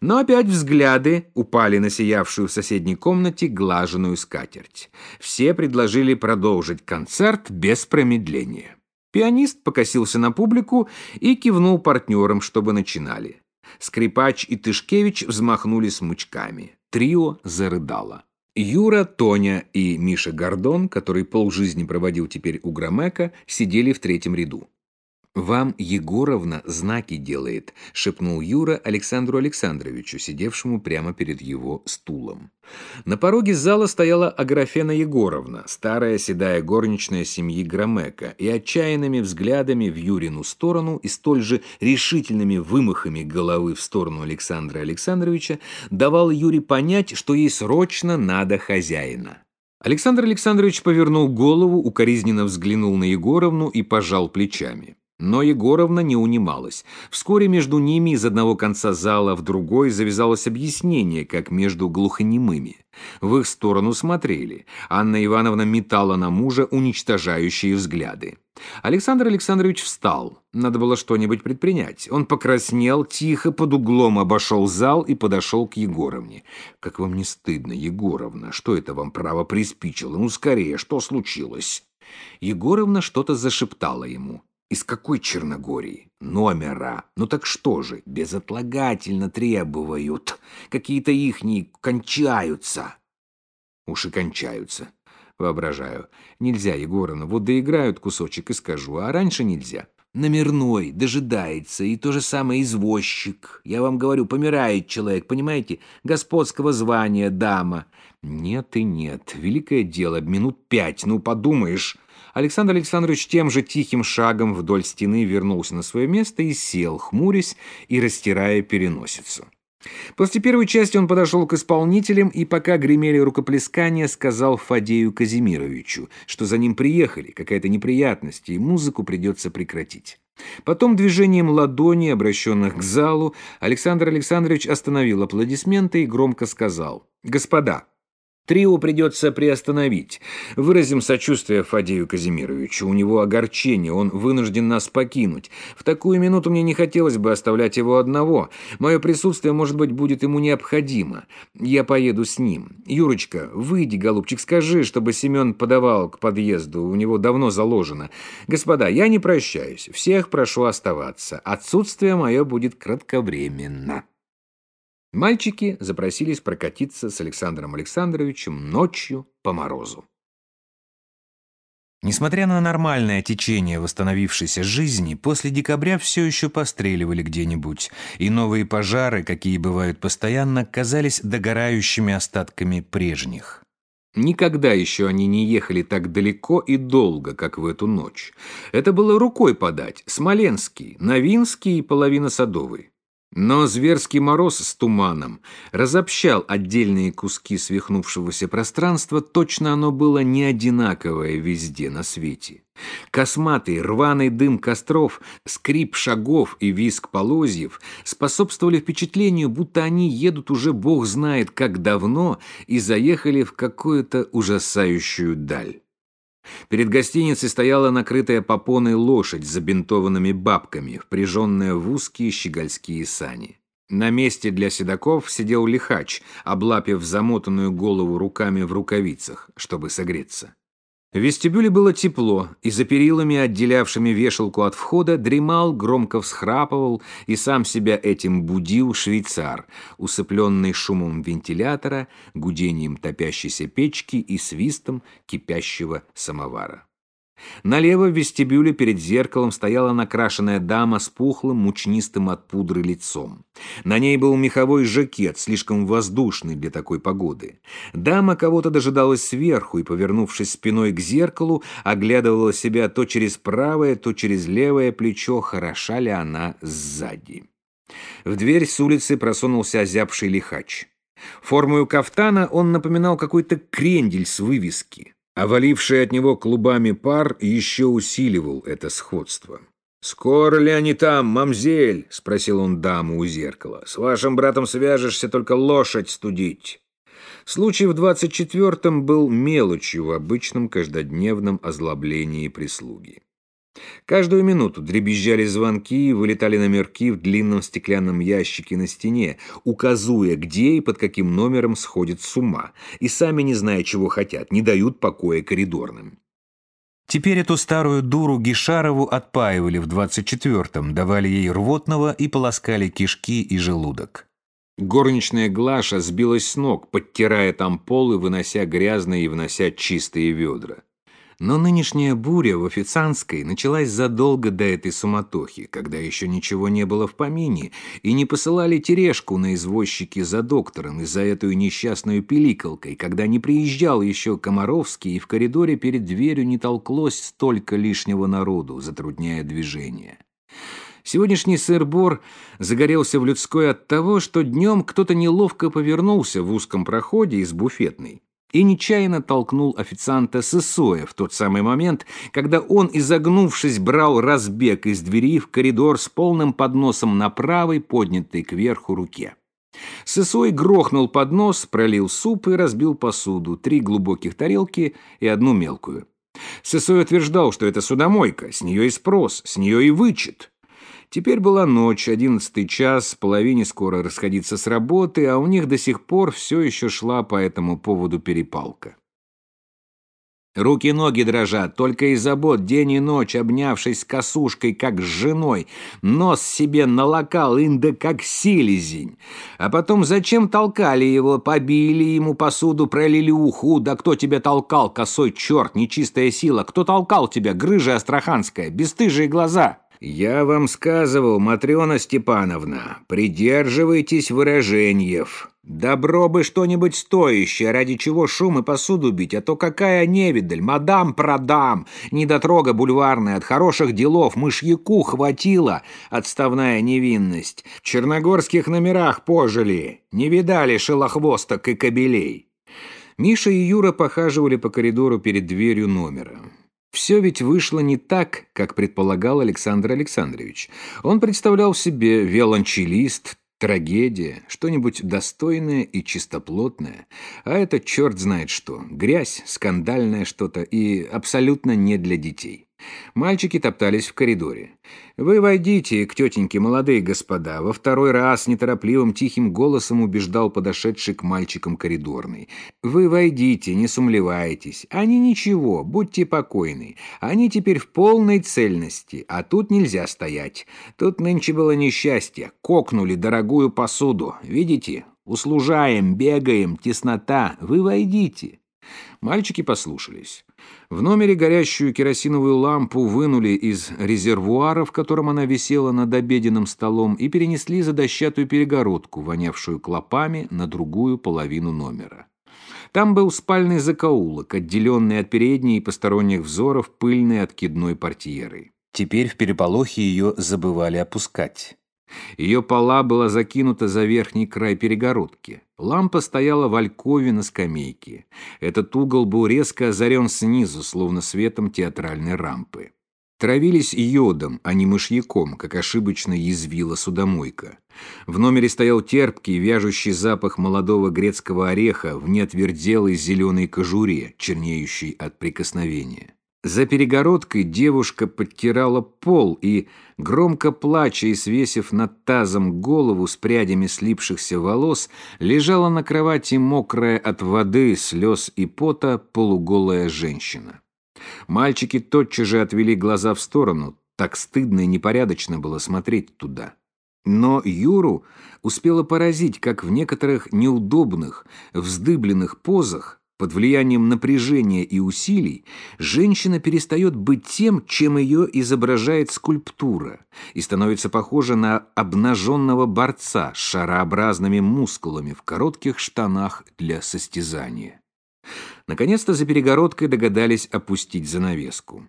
Но опять взгляды упали на сиявшую в соседней комнате глаженную скатерть. Все предложили продолжить концерт без промедления. Пианист покосился на публику и кивнул партнерам, чтобы начинали. Скрипач и Тышкевич взмахнули смычками. Трио зарыдало. Юра, Тоня и Миша Гордон, который полжизни проводил теперь у Громека, сидели в третьем ряду. «Вам Егоровна знаки делает», — шепнул Юра Александру Александровичу, сидевшему прямо перед его стулом. На пороге зала стояла Аграфена Егоровна, старая седая горничная семьи Громека, и отчаянными взглядами в Юрину сторону и столь же решительными вымахами головы в сторону Александра Александровича давал Юре понять, что ей срочно надо хозяина. Александр Александрович повернул голову, укоризненно взглянул на Егоровну и пожал плечами. Но Егоровна не унималась. Вскоре между ними из одного конца зала в другой завязалось объяснение, как между глухонемыми. В их сторону смотрели. Анна Ивановна метала на мужа уничтожающие взгляды. Александр Александрович встал. Надо было что-нибудь предпринять. Он покраснел, тихо под углом обошел зал и подошел к Егоровне. «Как вам не стыдно, Егоровна? Что это вам право приспичило? Ну, скорее, что случилось?» Егоровна что-то зашептала ему. Из какой Черногории? Номера. Ну так что же, безотлагательно требуют. Какие-то ихние кончаются. Уж кончаются. Воображаю. Нельзя, Егоровна, вот доиграют кусочек и скажу, а раньше нельзя. Номерной, дожидается, и то же самое извозчик. Я вам говорю, помирает человек, понимаете? Господского звания дама. Нет и нет, великое дело, минут пять, ну подумаешь. Александр Александрович тем же тихим шагом вдоль стены вернулся на свое место и сел, хмурясь и растирая переносицу. После первой части он подошел к исполнителям и, пока гремели рукоплескания, сказал Фадею Казимировичу, что за ним приехали, какая-то неприятность, и музыку придется прекратить. Потом движением ладони, обращенных к залу, Александр Александрович остановил аплодисменты и громко сказал «Господа, Трио придется приостановить. Выразим сочувствие Фадею Казимировичу. У него огорчение, он вынужден нас покинуть. В такую минуту мне не хотелось бы оставлять его одного. Мое присутствие, может быть, будет ему необходимо. Я поеду с ним. Юрочка, выйди, голубчик, скажи, чтобы Семен подавал к подъезду. У него давно заложено. Господа, я не прощаюсь. Всех прошу оставаться. Отсутствие мое будет кратковременно. Мальчики запросились прокатиться с Александром Александровичем ночью по морозу. Несмотря на нормальное течение восстановившейся жизни, после декабря все еще постреливали где-нибудь, и новые пожары, какие бывают постоянно, казались догорающими остатками прежних. Никогда еще они не ехали так далеко и долго, как в эту ночь. Это было рукой подать. Смоленский, Новинский и половина Садовой. Но зверский мороз с туманом разобщал отдельные куски свихнувшегося пространства, точно оно было не одинаковое везде на свете. Косматый рваный дым костров, скрип шагов и визг полозьев способствовали впечатлению, будто они едут уже бог знает как давно и заехали в какую-то ужасающую даль. Перед гостиницей стояла накрытая попоной лошадь с забинтованными бабками, впряженная в узкие щегольские сани. На месте для седаков сидел лихач, облапив замотанную голову руками в рукавицах, чтобы согреться. В вестибюле было тепло, и за перилами, отделявшими вешалку от входа, дремал, громко всхрапывал и сам себя этим будил швейцар, усыпленный шумом вентилятора, гудением топящейся печки и свистом кипящего самовара. Налево в вестибюле перед зеркалом стояла накрашенная дама с пухлым, мучнистым от пудры лицом. На ней был меховой жакет, слишком воздушный для такой погоды. Дама кого-то дожидалась сверху и, повернувшись спиной к зеркалу, оглядывала себя то через правое, то через левое плечо, хороша ли она сзади. В дверь с улицы просунулся озябший лихач. Формою кафтана он напоминал какой-то крендель с вывески а валивший от него клубами пар еще усиливал это сходство. «Скоро ли они там, мамзель?» — спросил он даму у зеркала. «С вашим братом свяжешься, только лошадь студить». Случай в двадцать четвертом был мелочью в обычном каждодневном озлоблении прислуги. Каждую минуту дребезжали звонки и вылетали номерки в длинном стеклянном ящике на стене, указуя, где и под каким номером сходят с ума, и сами не зная, чего хотят, не дают покоя коридорным. Теперь эту старую дуру Гишарову отпаивали в 24-м, давали ей рвотного и полоскали кишки и желудок. Горничная Глаша сбилась с ног, подтирая там пол и вынося грязные и внося чистые ведра. Но нынешняя буря в официантской началась задолго до этой суматохи, когда еще ничего не было в помине, и не посылали тележку на извозчики за доктором и за эту несчастную пиликалкой, когда не приезжал еще Комаровский, и в коридоре перед дверью не толклось столько лишнего народу, затрудняя движение. Сегодняшний сыр-бор загорелся в людской от того, что днем кто-то неловко повернулся в узком проходе из буфетной и нечаянно толкнул официанта Сысоя в тот самый момент, когда он, изогнувшись, брал разбег из двери в коридор с полным подносом на правой, поднятой кверху руке. Сысой грохнул поднос, пролил суп и разбил посуду, три глубоких тарелки и одну мелкую. Сысой утверждал, что это судомойка, с нее и спрос, с нее и вычет. Теперь была ночь, одиннадцатый час, половине скоро расходиться с работы, а у них до сих пор все еще шла по этому поводу перепалка. Руки-ноги дрожат, только и забот день и ночь, обнявшись с косушкой, как с женой. Нос себе налокал, инда как селезень. А потом зачем толкали его, побили ему посуду, пролили уху? Да кто тебя толкал, косой черт, нечистая сила? Кто толкал тебя, грыжа астраханская, бесстыжие глаза?» «Я вам сказывал, Матрена Степановна, придерживайтесь выраженьев. Добро бы что-нибудь стоящее, ради чего шум и посуду бить, а то какая невидаль, мадам продам, недотрога бульварная, от хороших делов мышьяку хватило, отставная невинность. В черногорских номерах пожили, не видали шелохвосток и кобелей». Миша и Юра похаживали по коридору перед дверью номера. Все ведь вышло не так, как предполагал Александр Александрович. Он представлял себе виолончелист, трагедия, что-нибудь достойное и чистоплотное. А это черт знает что. Грязь, скандальное что-то и абсолютно не для детей. Мальчики топтались в коридоре. «Вы войдите к тетеньке, молодые господа», во второй раз неторопливым тихим голосом убеждал подошедший к мальчикам коридорный. «Вы войдите, не сумлевайтесь. Они ничего, будьте покойны. Они теперь в полной цельности, а тут нельзя стоять. Тут нынче было несчастье. Кокнули дорогую посуду. Видите? Услужаем, бегаем, теснота. Вы войдите». Мальчики послушались. В номере горящую керосиновую лампу вынули из резервуара, в котором она висела над обеденным столом, и перенесли за дощатую перегородку, вонявшую клопами, на другую половину номера. Там был спальный закоулок, отделенный от передней и посторонних взоров пыльной откидной портьерой. Теперь в переполохе ее забывали опускать. Ее пола была закинута за верхний край перегородки. Лампа стояла в алькове на скамейке. Этот угол был резко озарен снизу, словно светом театральной рампы. Травились йодом, а не мышьяком, как ошибочно язвила судомойка. В номере стоял терпкий, вяжущий запах молодого грецкого ореха в неотверделой зеленой кожуре, чернеющей от прикосновения. За перегородкой девушка подтирала пол и, громко плача и свесив над тазом голову с прядями слипшихся волос, лежала на кровати мокрая от воды, слез и пота полуголая женщина. Мальчики тотчас же отвели глаза в сторону, так стыдно и непорядочно было смотреть туда. Но Юру успела поразить, как в некоторых неудобных, вздыбленных позах, под влиянием напряжения и усилий, женщина перестает быть тем, чем ее изображает скульптура, и становится похожа на обнаженного борца с шарообразными мускулами в коротких штанах для состязания. Наконец-то за перегородкой догадались опустить занавеску.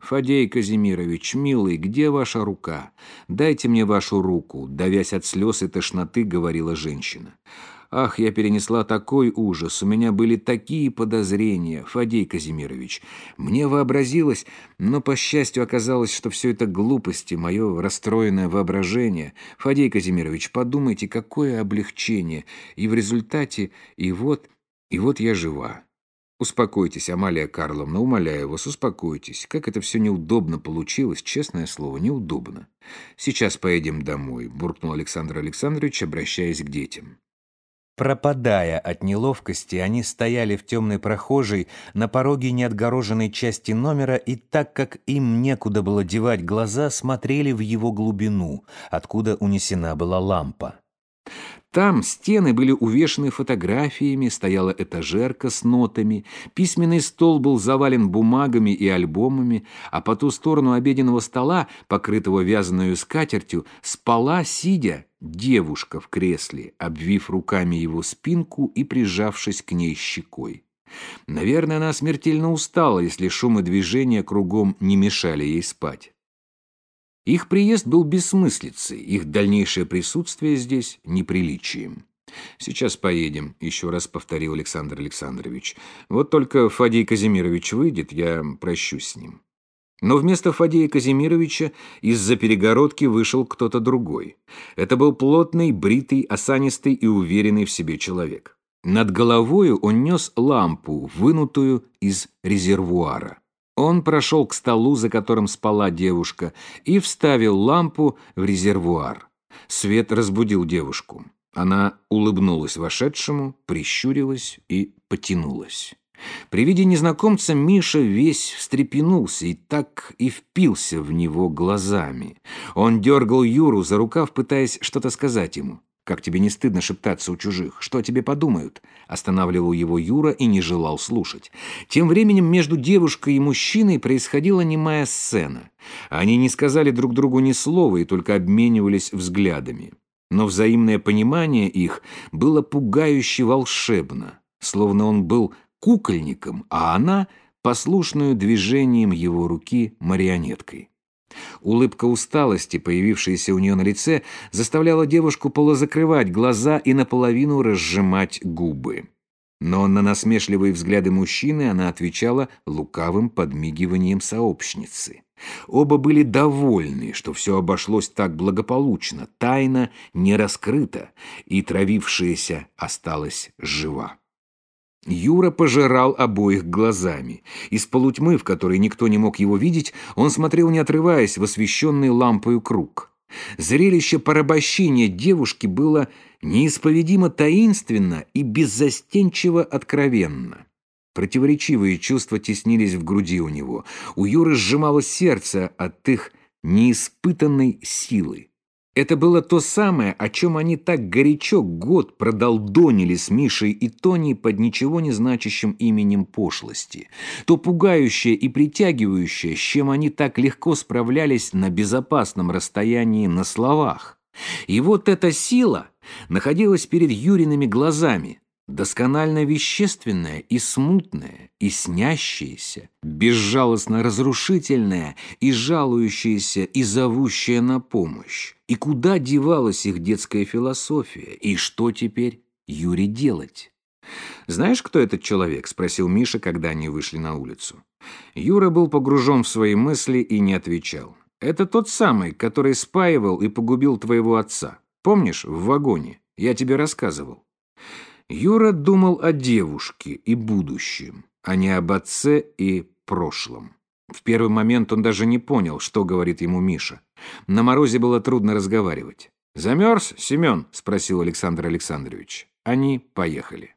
«Фадей Казимирович, милый, где ваша рука? Дайте мне вашу руку», давясь от слез и тошноты, говорила женщина. «Ах, я перенесла такой ужас, у меня были такие подозрения, Фадей Казимирович. Мне вообразилось, но, по счастью, оказалось, что все это глупости, мое расстроенное воображение. Фадей Казимирович, подумайте, какое облегчение. И в результате, и вот, и вот я жива». «Успокойтесь, Амалия Карловна, умоляю вас, успокойтесь. Как это все неудобно получилось, честное слово, неудобно. Сейчас поедем домой», — буркнул Александр Александрович, обращаясь к детям. Пропадая от неловкости, они стояли в темной прохожей на пороге неотгороженной части номера и так как им некуда было девать глаза, смотрели в его глубину, откуда унесена была лампа. Там стены были увешаны фотографиями, стояла этажерка с нотами, письменный стол был завален бумагами и альбомами, а по ту сторону обеденного стола, покрытого вязаную скатертью, спала, сидя, девушка в кресле, обвив руками его спинку и прижавшись к ней щекой. Наверное, она смертельно устала, если шум и движения кругом не мешали ей спать. Их приезд был бессмыслицей, их дальнейшее присутствие здесь — неприличием. «Сейчас поедем», — еще раз повторил Александр Александрович. «Вот только Фадей Казимирович выйдет, я прощусь с ним». Но вместо Фадея Казимировича из-за перегородки вышел кто-то другой. Это был плотный, бритый, осанистый и уверенный в себе человек. Над головою он нес лампу, вынутую из резервуара. Он прошел к столу, за которым спала девушка, и вставил лампу в резервуар. Свет разбудил девушку. Она улыбнулась вошедшему, прищурилась и потянулась. При виде незнакомца Миша весь встрепенулся и так и впился в него глазами. Он дергал Юру за рукав, пытаясь что-то сказать ему. «Как тебе не стыдно шептаться у чужих? Что о тебе подумают?» Останавливал его Юра и не желал слушать. Тем временем между девушкой и мужчиной происходила немая сцена. Они не сказали друг другу ни слова и только обменивались взглядами. Но взаимное понимание их было пугающе волшебно, словно он был кукольником, а она — послушную движением его руки марионеткой. Улыбка усталости, появившаяся у нее на лице, заставляла девушку полузакрывать глаза и наполовину разжимать губы. Но на насмешливые взгляды мужчины она отвечала лукавым подмигиванием сообщницы. Оба были довольны, что все обошлось так благополучно, тайна не раскрыта, и травившаяся осталась жива. Юра пожирал обоих глазами. Из полутьмы, в которой никто не мог его видеть, он смотрел, не отрываясь, в освещенный лампою круг. Зрелище порабощения девушки было неисповедимо таинственно и беззастенчиво откровенно. Противоречивые чувства теснились в груди у него. У Юры сжималось сердце от их неиспытанной силы. Это было то самое, о чем они так горячо год продолдонили с Мишей и Тони под ничего не значащим именем пошлости. То пугающее и притягивающее, с чем они так легко справлялись на безопасном расстоянии на словах. И вот эта сила находилась перед Юриными глазами, досконально вещественное и смутное, и снящееся, безжалостно разрушительное и жалующееся и зовущее на помощь. И куда девалась их детская философия? И что теперь Юре делать? «Знаешь, кто этот человек?» — спросил Миша, когда они вышли на улицу. Юра был погружен в свои мысли и не отвечал. «Это тот самый, который спаивал и погубил твоего отца. Помнишь, в вагоне? Я тебе рассказывал». Юра думал о девушке и будущем, а не об отце и прошлом. В первый момент он даже не понял, что говорит ему Миша. На морозе было трудно разговаривать. «Замерз, Семен?» – спросил Александр Александрович. Они поехали.